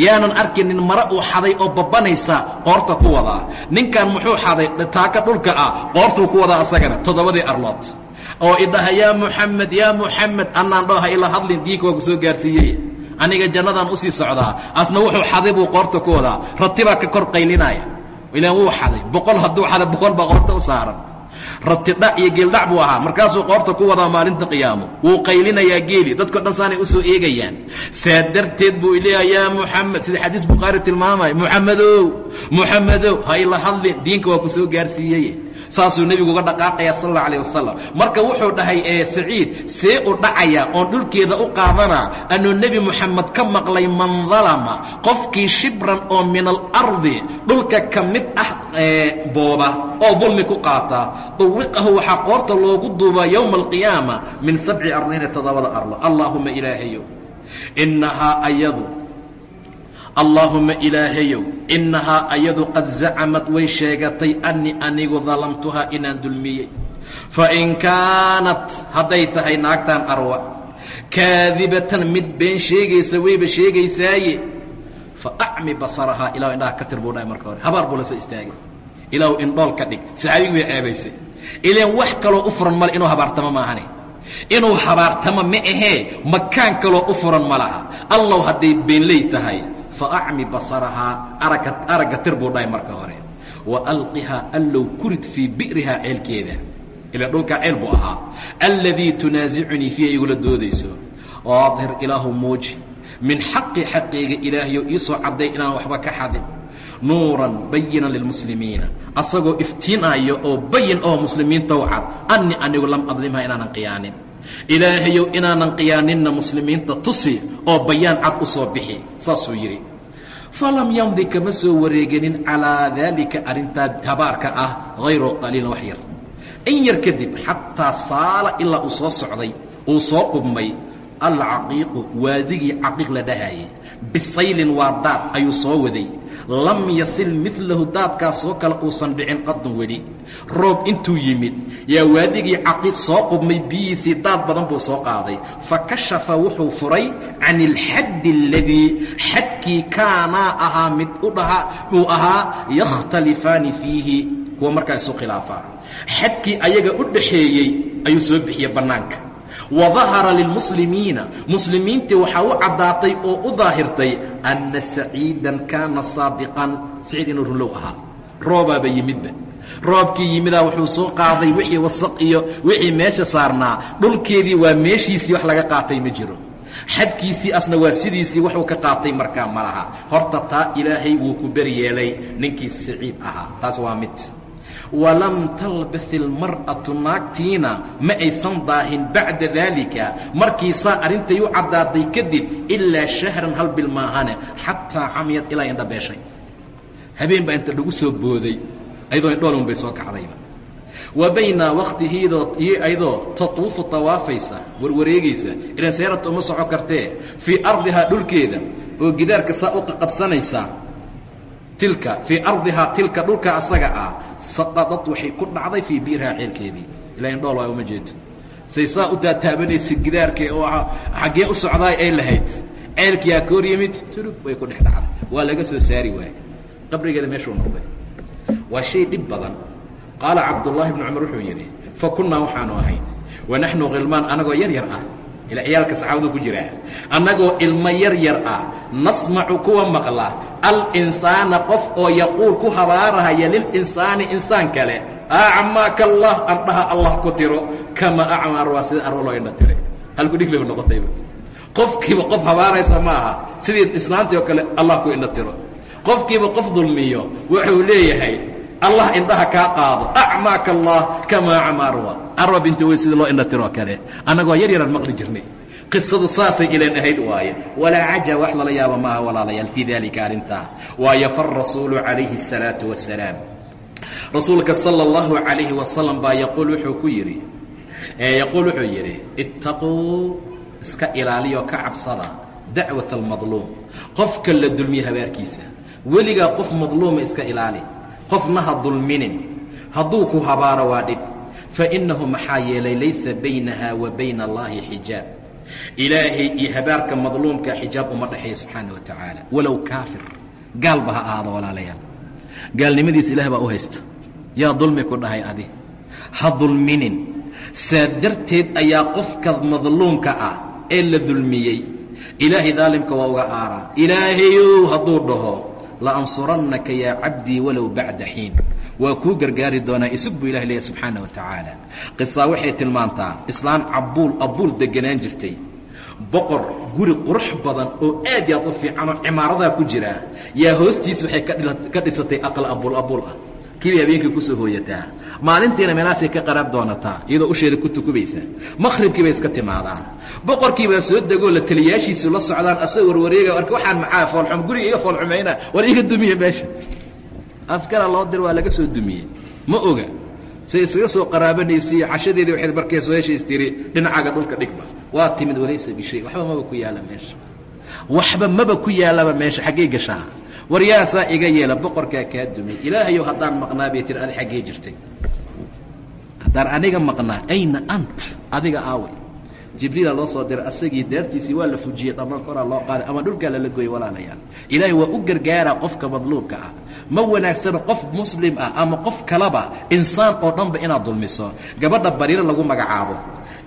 Yaanan arkin nin mare uu xaday oo babbanaysa qoorta ku wadaa ninkan muxuu xaday taaka dhulka ah qoortuu ku wadaa asagana toddobadii arlood. Oo idhaha yaa muxamed yaa muxamed annaan dhoha ila hadlin diinka waa ku soo gaarsiiyey. Aniga jannadaan u sii socdaa asna wuxuu xaday buu qoorta ku wadaa. Ratibaa ka kor qaylinaya. Ilaan wuu xaday boqol hadduu xaday boqol baa qoorta u saaran ratidhac iyo geeldhac buu ahaa. Markaasuu qoorta ku wadaa maalinta qiyaamo. Wuu qaylinayaa geeli. Dadko dhan saanay u soo eegayaan. Saa darteed buu leeyaha yaa muxamed sida xadiis bukhaari tilmaamaya muxamedow muxamedow ha ila hadlin diinka waa ku soo gaarsiiyey saasuu nebigu uga dhaqaaqaya sal alla alah wasalam marka wuxuu dhahay ee saciid see u dhacaya oon dhulkeeda u qaadanaa anuu nebi moxamed ka maqlay man dalama qofkii shibran oo min alardi dhulka ka mid ah booba oo dulmi ku qaata. Dawiqahu waxaa qoorta loogu duubaa yowma alqiyaama min sabci ardiina toddobada arlo. Allaahuma ilaahayow innahaa ayadu allaahuma ilaahayow innahaa ayadu qad zacamad way sheegatay annii anigu dalamtuhaa inaan dulmiyey. Fain kaanat hadday tahay naagtan arwa kaadibatan mid been sheegaysa wayba sheegaysaaye. Fa acmi basarahaa ilahu indhaha ka tir buu dhahay marka hore. Habaar buu la soo istaagay. Ilaahu indhool ka dhig. Saxaabigi bay ceebaysay ilaan wax kaloo u furan male inuu habaartamo maahane inuu habaartamo ma ahee makaan kaloo u furan ma laha. Allow hadday beenley tahay faacmi basarahaa araga aragga tir buu dhahay marka hore wa alqihaa allow kurid fii bi'rihaa ceelkeeda ila dhulkaa ceel buu ahaa alladii tunaasicunii fiiha igula doodayso waadhir ilaahu muuji min xaqi xaqayga ilaahayow iisoo cadday inaan waxba ka xadin nuuran bayinan lilmuslimiina asagoo iftiinaayo oo bayin oo muslimiinta u cad annii anigu lam adlimha inaanan qiyaanin ilaahayow inaanan qiyaaninna muslimiinta tusi oo bayaan cad u soo bixi saasuu yidhi. Falam yamdi kama soo wareeganin calaa daalika arrintaa habaarka ah hayru qaliilin wax yar. In yar kadib xataa saala ilaa uu soo socday uu soo qubmay alcaqiiqu waadigii caqiiq la dhahayay bisaylin waa daad ayuu soo waday lam yasil milahu daadkaasoo kale uusan dhicin qadun weli. Roob intuu yimid yaa waadigii caqiiq soo qubmay biyihiisii daad badan buu soo qaaday. Fa kashafa wuxuu furay can ilxaddi aladii xadkii kaanaa ahaa mid u dhaha uu ahaa yakhtalifaani fiihi. Kuwa markaa isu khilaafaa. Xadkii ayaga u dhaxeeyey ayuu soo bixiyey bannaanka wadahara lilmuslimiina muslimiintii waxaa u caddaatay oo u daahirtay anna saciidan kaana saadiqan. Saciid inuu runlow ahaa. Roobaaba yimidba. Roobkii yimidaa wuxuu soo qaaday wixii wasaq iyo wixii meesha saarnaa. Dhulkeedii waa meeshiisii wax laga qaatay ma jiro. Xadkiisii asna waa sidiisii waxuu ka qaatay markaa ma laha. Horta taa ilaahay wuu ku beryeelay ninkii saciid ahaa. Taas waa mid walam talbath ilmar'atu naagtiina ma aysan daahin bacda daalika markiisaa arrintay u caddaatay kadib ilaa shahran hal bil maahane xataa camyad ilaa indhabeeshay habeen baa inta lagu soo booday ayadoo indhoolun bay soo kacdayba. Wa baynaa waktihiidoo iyo ayadoo tatuufu tawaafaysa warwareegaysa ilan seerata uma soco kartee fii ardihaa dhulkeeda oo gidaarka saa u qaqabsanaysaa tilka fii ardihaa tilka dhulka asaga ah saqadad waxay ku dhacday fii biirhaa ceelkeedii. Ilaa indhool waa uma jeedo. Say saa u taataabanaysa gidaarkee oo xaggee u socdaay ay lahayd. Ceelkiyaa ka hor yimid turub way ku dhex dhacday. Waa laga soo saari waayey. Qabrigeeda meeshuu noqday. Waa shay dhib badan. Qaala cabdullaahi bnu cumar wuxuu yidhi fa kunnaa waxaanu ahayn. Wa naxnu khilmaan anagoo yar yar ah ila ciyaalka saxaabadu ku jiraa annagoo ilmo yar yar ah nasmacu kuwa maqla alinsaana qof oo yaquul ku habaarahaya lilinsaani insaan kale acmaaka allah andhaha allah ku tiro kama acmaa waa sida arwo loo indha tiray halku dhiglayba noqotayba. Qofkiiba qof habaaraysa ma aha sidii islaantii oo kale allah ku indha tiro. Qofkiiba qof dulmiyo wuxuu leeyahay allah indhaha kaa qaado acmaaka allah kama acmaa arwa arwa binti wey sidii loo indha tiroo kale annagoo yar yaraan maqli jirnay qisadu saasay ilan ahayd waaye walaa caja wax lala yaaba maaha walaalayaal fii dalika arrintaa waayo farasuulu calayhi الsalaatu wasalaam rasuulka sala اllahu calayhi wasalam baa yaquul wuxuu ku yidhi yaquul wuxuu yidhi ittaquu iska ilaaliyo ka cabsada dacwat almadluum qofka la dulmiye habaarkiisa weligaa qof madluuma iska ilaali qofna ha dulminin. Hadduu ku habaaro waa dhib. Fainahu maxaa yeelay laysa baynaha wa bayna allahi xijaab. Ilaahay iyo habaarka madluumka xijaab uma dhexeeya subxaana wa tacaala. Walow kaafir. Gaalba ha ahaado walaalayaal. Gaalnimadiisa ilaah baa u haysta. Yaa dulmi ku dhahay adi. Ha dulminin. Saa darteed ayaa qofka madluumka ah ee la dulmiyey. Ilaahay daalimka waa uga aaraa. Ilaahayow hadduu dhaho laansurannaka yaa cabdii walow bacda xiin waa kuu gargaari doonaa isug buu ilah leeyahy subxaana wa tacaala. Qisaa waxay tilmaantaa islaan cabuul abuul deganaan jirtay. Boqor guri qurux badan oo aad yaad u fiicanoo cimaaradaa ku jira. Yaa hoostiis waxay ka dhisatay aqal abuul abuul ah kiibay habeenkii ku soo hooyataa. Maalintiina meelaasay ka qaraab doonataa iyadoo usheeda ku tukubaysa makhribkii bay iska timaadaa boqorkii soo degoo la taliyaashiisu la socdaan asagoo warwareega arka waxaan macaa foolxum guriga iga foolxumayna war iga dumiye meesha. Askara loo dir waa laga soo dumiyey ma oga say iskaga soo qaraabanaysiiyo cashadeedii waxayd markay soo heshays tiri dhinacaaga dhulka dhigba waa timid walaysa bishay waxba maba ku yaalla meesha. Waxba maba ku yaallaba meesha xaggey gashaa war yaasaa iga yeela boqorkaa kaa dumay. Ilaahayow haddaan maqnaa bay tiri adi xaggee jirtay. Haddaan aniga maqnaa ayna ant? Adiga aaway. Jibriila loo soo diray asagii daartiisii waa la fujiyey dhammaan koraa loo qaaday ama dhulkaa lala gooyey walaalayaal. Ilaahay waa u gargaaraa qofka madluubka ah. Ma wanaagsano qof muslim ah ama qof kaleba insaan oo dhanba inaad dulmiso. Gabadha bariiro lagu magacaabo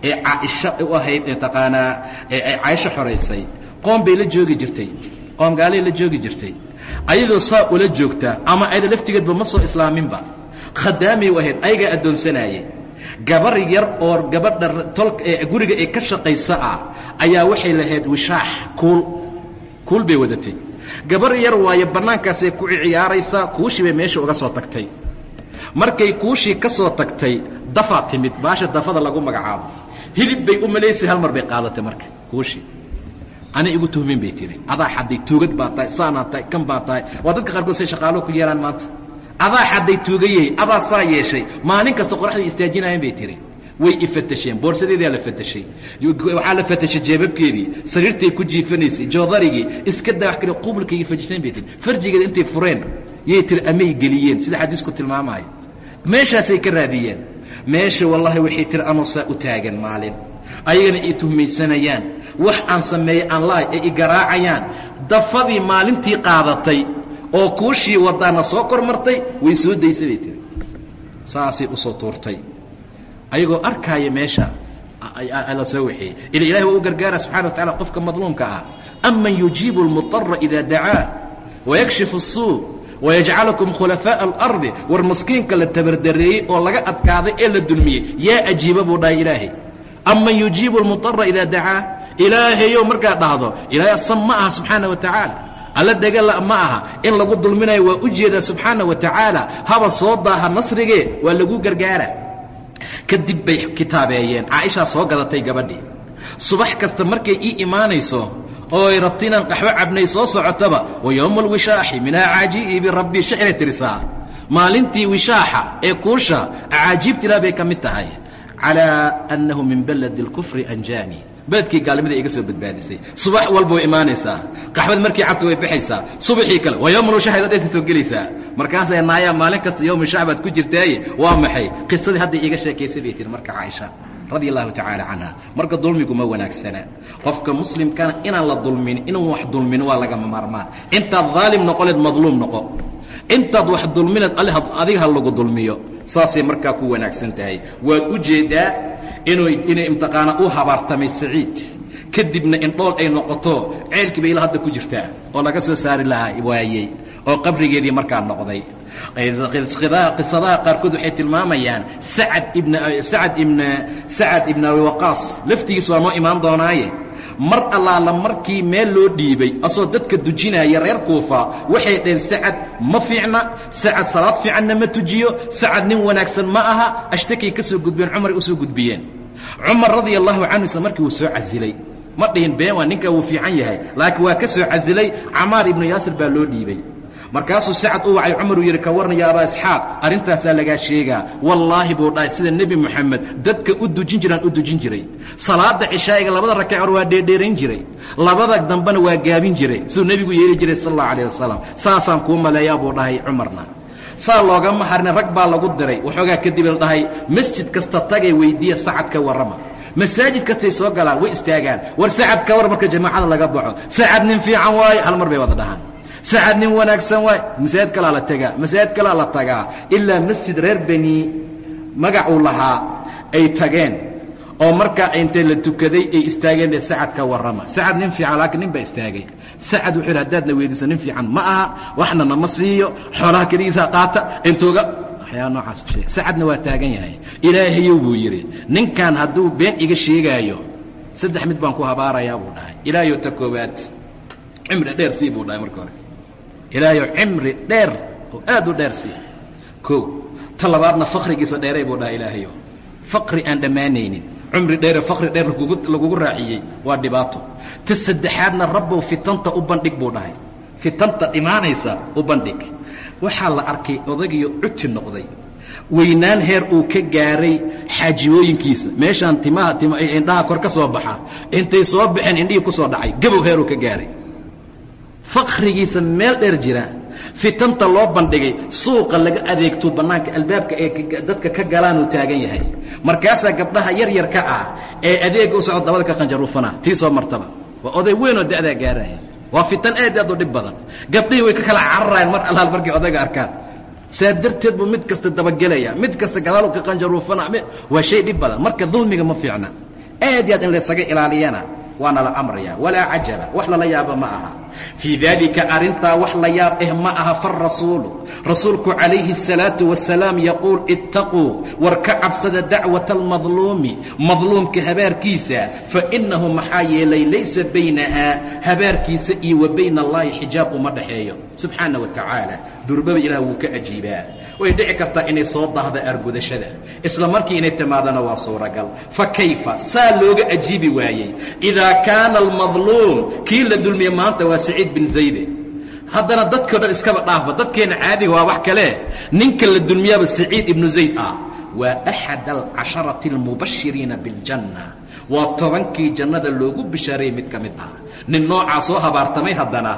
ee caaisha u ahayd taqaanaa ee ay caaisho xoraysay qoom bay la joogi jirtay. Qoom gaalay la joogi jirtay ayadoo saa ula joogta ama ayada laftigeedba ma soo islaaminba. Khadaamay u ahayd ayagaa addoonsanaayey gabar yar oo gabadha tolka ee guriga ee ka shaqaysa ah ayaa waxay lahayd wishaax kuul. Kuul bay wadatay. Gabar yar waayo bannaankaasay ku ciyaaraysaa kuushii bay meesha uga soo tagtay. Markay kuushii ka soo tagtay dafaa timid baasha dafada lagu magacaabo. Hilib bay u malaysay hal mar bay qaadatay marka kuushii anay igu tuhmin bay tiri. Adaa xadday tuugad baa tahay saanaa tahay kan baa tahay. Waa dadka qaarkood say shaqaalo ku yeelaan maanta. Adaa xadday tuugayey adaa saa yeeshay. Maalin kasta qoraxday istaajinaayeen bay tiri. Way ifatasheen boorsadeedaa la fatashay waxaa la fatashay jeebabkeedii sariirtay ku jiifanaysay joodarigii iska daa wax kale qubulkaygii fajiseen bay tiri. Farjigeeda intay fureen yay tiri amay geliyeen. Sida xadiisku tilmaamaayo. Meeshaasay ka raadiyeen. Meesha wallaahi waxay tiri anoo saa u taagan maalin. Ayagana ay tuhmaysanayaan wax aan sameeyey aan lahay ay igaraacayaan dafadii maalintii qaadatay oo kuushii wadaana soo kor martay way soo daysay bay tiri saasay u soo tuurtay ayagoo arkaaya meesha la soo waxeeyey ila ilahi waa u gargaara subxana wa tacala qofka madluumka ah aman yujiibu اlmuطara ida dacaa wayakshifu الsuu wayajcalakum khulafaaءa اlardi war maskiinka la tabardareeyey oo laga adkaaday ee la dulmiyey yaa ajiiba buu dhahay ilaahay aman yujiibu اlmuطara ida dacaa ilaahayow markaad dhahdo ilaahay asam ma aha subxaana wa tacaala. Alla dhegala ma aha. In lagu dulminayo waa u jeedaa subxaana wa tacaala. Haba soo daaha nasrigee waa lagu gargaara. Kadib bay kitaabeeyeen. Caaishaa soo gadatay gabadhii. Subax kasta markay ii imaanayso oo ay rabto inaan qaxwo cabnay soo socotaba wa yowma alwishaaxi min acaajiibi rabbi shicray tirisaa maalintii wishaaxa ee kuusha acaajiibta ilaah bay ka mid tahay. Calaa annahu min baladi اlkufri anjaani beledkii gaalnimada iga soo badbaadisay. Subax walba way imaanaysaa. Qaxbad markii cabta way baxaysaa subaxii kale waa yowmalwishaaxid o dhesa soo gelaysaa. Markaasay naayaa maalin kasta yowma shax baad ku jirtaaye waa maxay? Qisadii hadday iiga sheekaysay bay tihi marka caaisha radia allahu tacaala canha. Marka dulmigu ma wanaagsana. Qofka muslimkana inaan la dulmin inuu wax dulmin waa lagama maarmaan. Intaad daalim noqoleed madluum noqo. Intaad wax dulmineed adiga ha lagu dulmiyo. Saasay markaa ku wanaagsan tahay. Waad u jeeddaa inuu inay imtiqaana u habaartamay saciid. Kadibna indhool ay noqoto ceelkii bay ila hadda ku jirtaa oo laga soo saari lahaa waayey oo qabrigeedii markaa noqday. Qisadaha qaarkood waxay tilmaamayaan sacad ibn sacad ibn sacad ibn abi waqaas laftigiis waa noo imaan doonaaye mar allaala markii meel loo dhiibay asoo dadka dujinaya reer kuufa waxay dhaheen sacad ma fiicna sacad salaad fiicanna ma tujiyo sacad nin wanaagsan ma aha ashtakay ka soo gudbeen cumaray u soo gudbiyeen. Cumar radia allahu canhu isla markii wuu soo casilay. Ma dhihin been waa ninkaa wuu fiican yahay laakiin waa ka soo casilay camaar ibnu yaasir baa loo dhiibay markaasuu sacad u wacay cumar uu yidhi ka warna ya abaa isxaaq arrintaasaa lagaa sheegaa. Wallaahi buu dhahay sida nebi moxamed dadka u dujin jiraan u dujin jiray. Salaada cishaa'iga labada rakac hor waa dheerdheerayn jiray. Labada dambena waa gaabin jiray siduu nebigu yeeli jiray sal allahu alayh wasalam saasaan kuu maleeyaa buu dhahay cumarna. Saa loogama harina rag baa lagu diray waxoogaa kadib dhahay masjid kasta tagay weyddiiya sacad ka warrama. Masaajid kastay soo galaan way istaagaan. War sacad ka war marka jamaacada laga baxo. Sacad nin fiican waayo hal mar bay wada dhahaan sacad nin wanaagsan waay. Masaajid kalaa la tagaa. Masaajid kalaa la tagaa. Ilaa masjid reer beni magacuu lahaa ay tageen. Oo markaa intay la tukaday ay istaageen sacad ka warrama. Sacad nin fiican laakiin nin baa istaagay. Sacad wuxuu yidhi haddaadna weydiisa nin fiican ma aha. Waxna nama siiyo. Xoolaha keligiisa qaata. Intooga waxyaaba noocaas u sheegay. Sacadna waa taagan yahay. Ilaahayow buu yidhi ninkan hadduu been iga sheegaayo saddex mid baan ku habaarayaa buu dhahay. Ilaahayow ta koowaad. Cimri dheer sii buu dhahay marka hore ilaahayow cimri dheer oo aad u dheer sii kow ta labaadna fakrigiisa dheeray buu dhahay ilaahayow faqri aan dhammaanaynin. Cumri dheere fakri dheer lagugu raaciyey waa dhibaato. Ta saddexaadna rabbow fitanta u bandhig buu dhahay. Fitanta dhimaanaysa u bandhig. Waxaa la arkay odagiyo cuti noqday. Weynaan heer uu ka gaaray xaajiyooyinkiisa meeshaan timaha indhaha kor ka soo baxa. Intay soo baxeen indhihii ku soo dhacay. Gabow heer uu ka gaaray fakrigiisa meel dheer jira. Fitanta loo bandhigay suuqa laga adeegto bannaanka albaabka ee dadka ka galaanuu taagan yahay. Markaasaa gabdhaha yar yar ka ah ee adeega u socdo dabada ka qanjaruufana tii soo martaba. Waa oday weynoo da'daa gaaraya. Waa fitan aad aad u dhib badan. Gabdhihii way ka kala cararayaan mar allaal markay odayga arkaan. Saa darteed buu mid kasta dabagelaya mid kasta gadaalu ka qanjaruufana waa shay dhib badan. Marka dulmiga ma fiicna. Aad iyo aad in laysaga ilaaliyana waana la amrayaa walaa cajaba wax lala yaaba ma aha. Fii daalika arrintaa wax la yaab eh ma aha farasuulu rasuulku calayhi الsalaau wasalaam yaquul ittaquu war ka cabsada dacwata almadluumi madluumka habaarkiisa fainnahu maxaa yeelay laysa baynahaa habaarkiisa iyo wa bayna allaahi xijaab uma dhaxeeyo. Subxaana wa tacaala durbaba ilaah wuu ka ajiibaa way dhici kartaa inay soo dahda argudashada. Isla markii inay timaadana waa suuragal. Fa kayfa? Saa looga ajiibi waayey. Idaa kaana almadluum kii la dulmiye maanta waa saciid bin zayde haddana dadkao dhan iskaba dhaafba dadkeenna caadiga waa wax kale. Ninka la dulmiyaaba saciid ibnu zayd ah waa axad alcasharati almubashiriina biاljanna waa tobankii jannada loogu bishaareeyey mid ka mid ah. Nin noocaa soo habaartamay haddana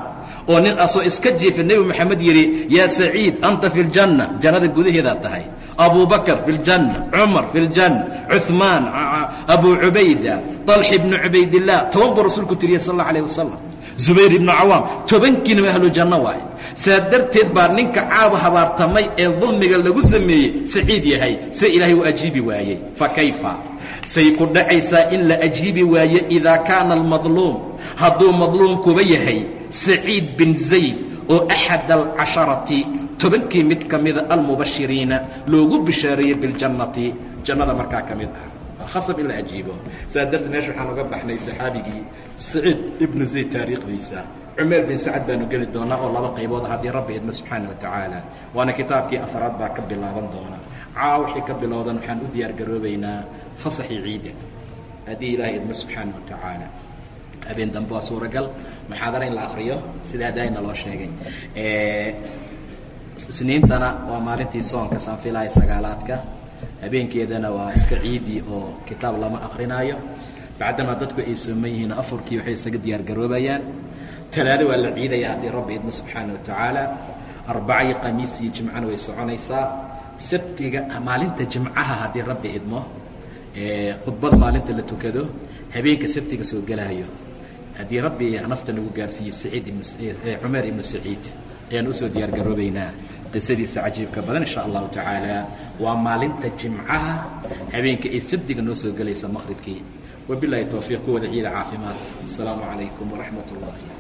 oo nin asoo iska jiifa nebi moxamed yidhi yaa saciid anta fi ljanna jannada gudaheedaa tahay. Abu bakr fi ljanna cumar fi ljanna cumaan abu cubayda طalxi bnu cubaydillaah toban buu rasuulku tiriyey sal alla alah wasalam zubayr ibnu cawaam tobankiinama ahlu janno waaye. Saa darteed baa ninka caaba habaartamay ee dulmiga lagu sameeyey saciid yahay. Se ilaahay u ajiibi waayey. Fakayfa say ku dhacaysaa in la ajiibi waaye idaa kaana almadluum hadduu madluumkuba yahay saciid bin zayd oo axad alcasharati tobankii mid ka mida almubashiriina loogu bishaareeyey biاljannati jannada markaa ka mid ah. Khasab in la ajiibo. Saa darteed meesha waxaan uga baxnay saxaabigii saciid ibnu zayd taariikhdiisa. Cumeer bin sacad baanu geli doonaa oo laba qaybood haddii rabbi idmo subxaana wa tacaala. Waana kitaabkii afraad baa ka bilaaban doona. Caa wixii ka bilowdan waxaan u diyaar garoobaynaa fasaxii ciida haddii ilaahay idmo subxaana wa tacaala habeen dambe waa suuragal. Muxaadara in la akriyo sida haddaayna loo sheegay. Isniintana waa maalintii soonka saan filaya sagaalaadka. Habeenkeedana waa iska ciidii oo kitaab lama akrinaayo bacdamaa dadku ay sooman yihiin afurkii waxay isaga diyaar garoobayaan. Talaado waa la ciidaya haddii rabbi idmo subxaana wa tacaala. Arbacii qamiis iyo jimcana way soconaysaa. Sabtiga maalinta jimcaha haddii rabbi idmo. Khudbada maalinta la tukado. Habeenka sabtiga soo gelaayo haddii rabbi nafta nagu gaarsiiyey saciid ibn cumeer ibnu saciid ayaan u soo diyaar garoobaynaa qisadiisa cajiibka badan insha allahu tacaala. Waa maalinta jimcaha habeenka ee sabdiga noo soo gelaysa maqribkii wabilahi towfiiq ku wada ciida caafimaad. Asalaamu calaykum waraxmat اllahi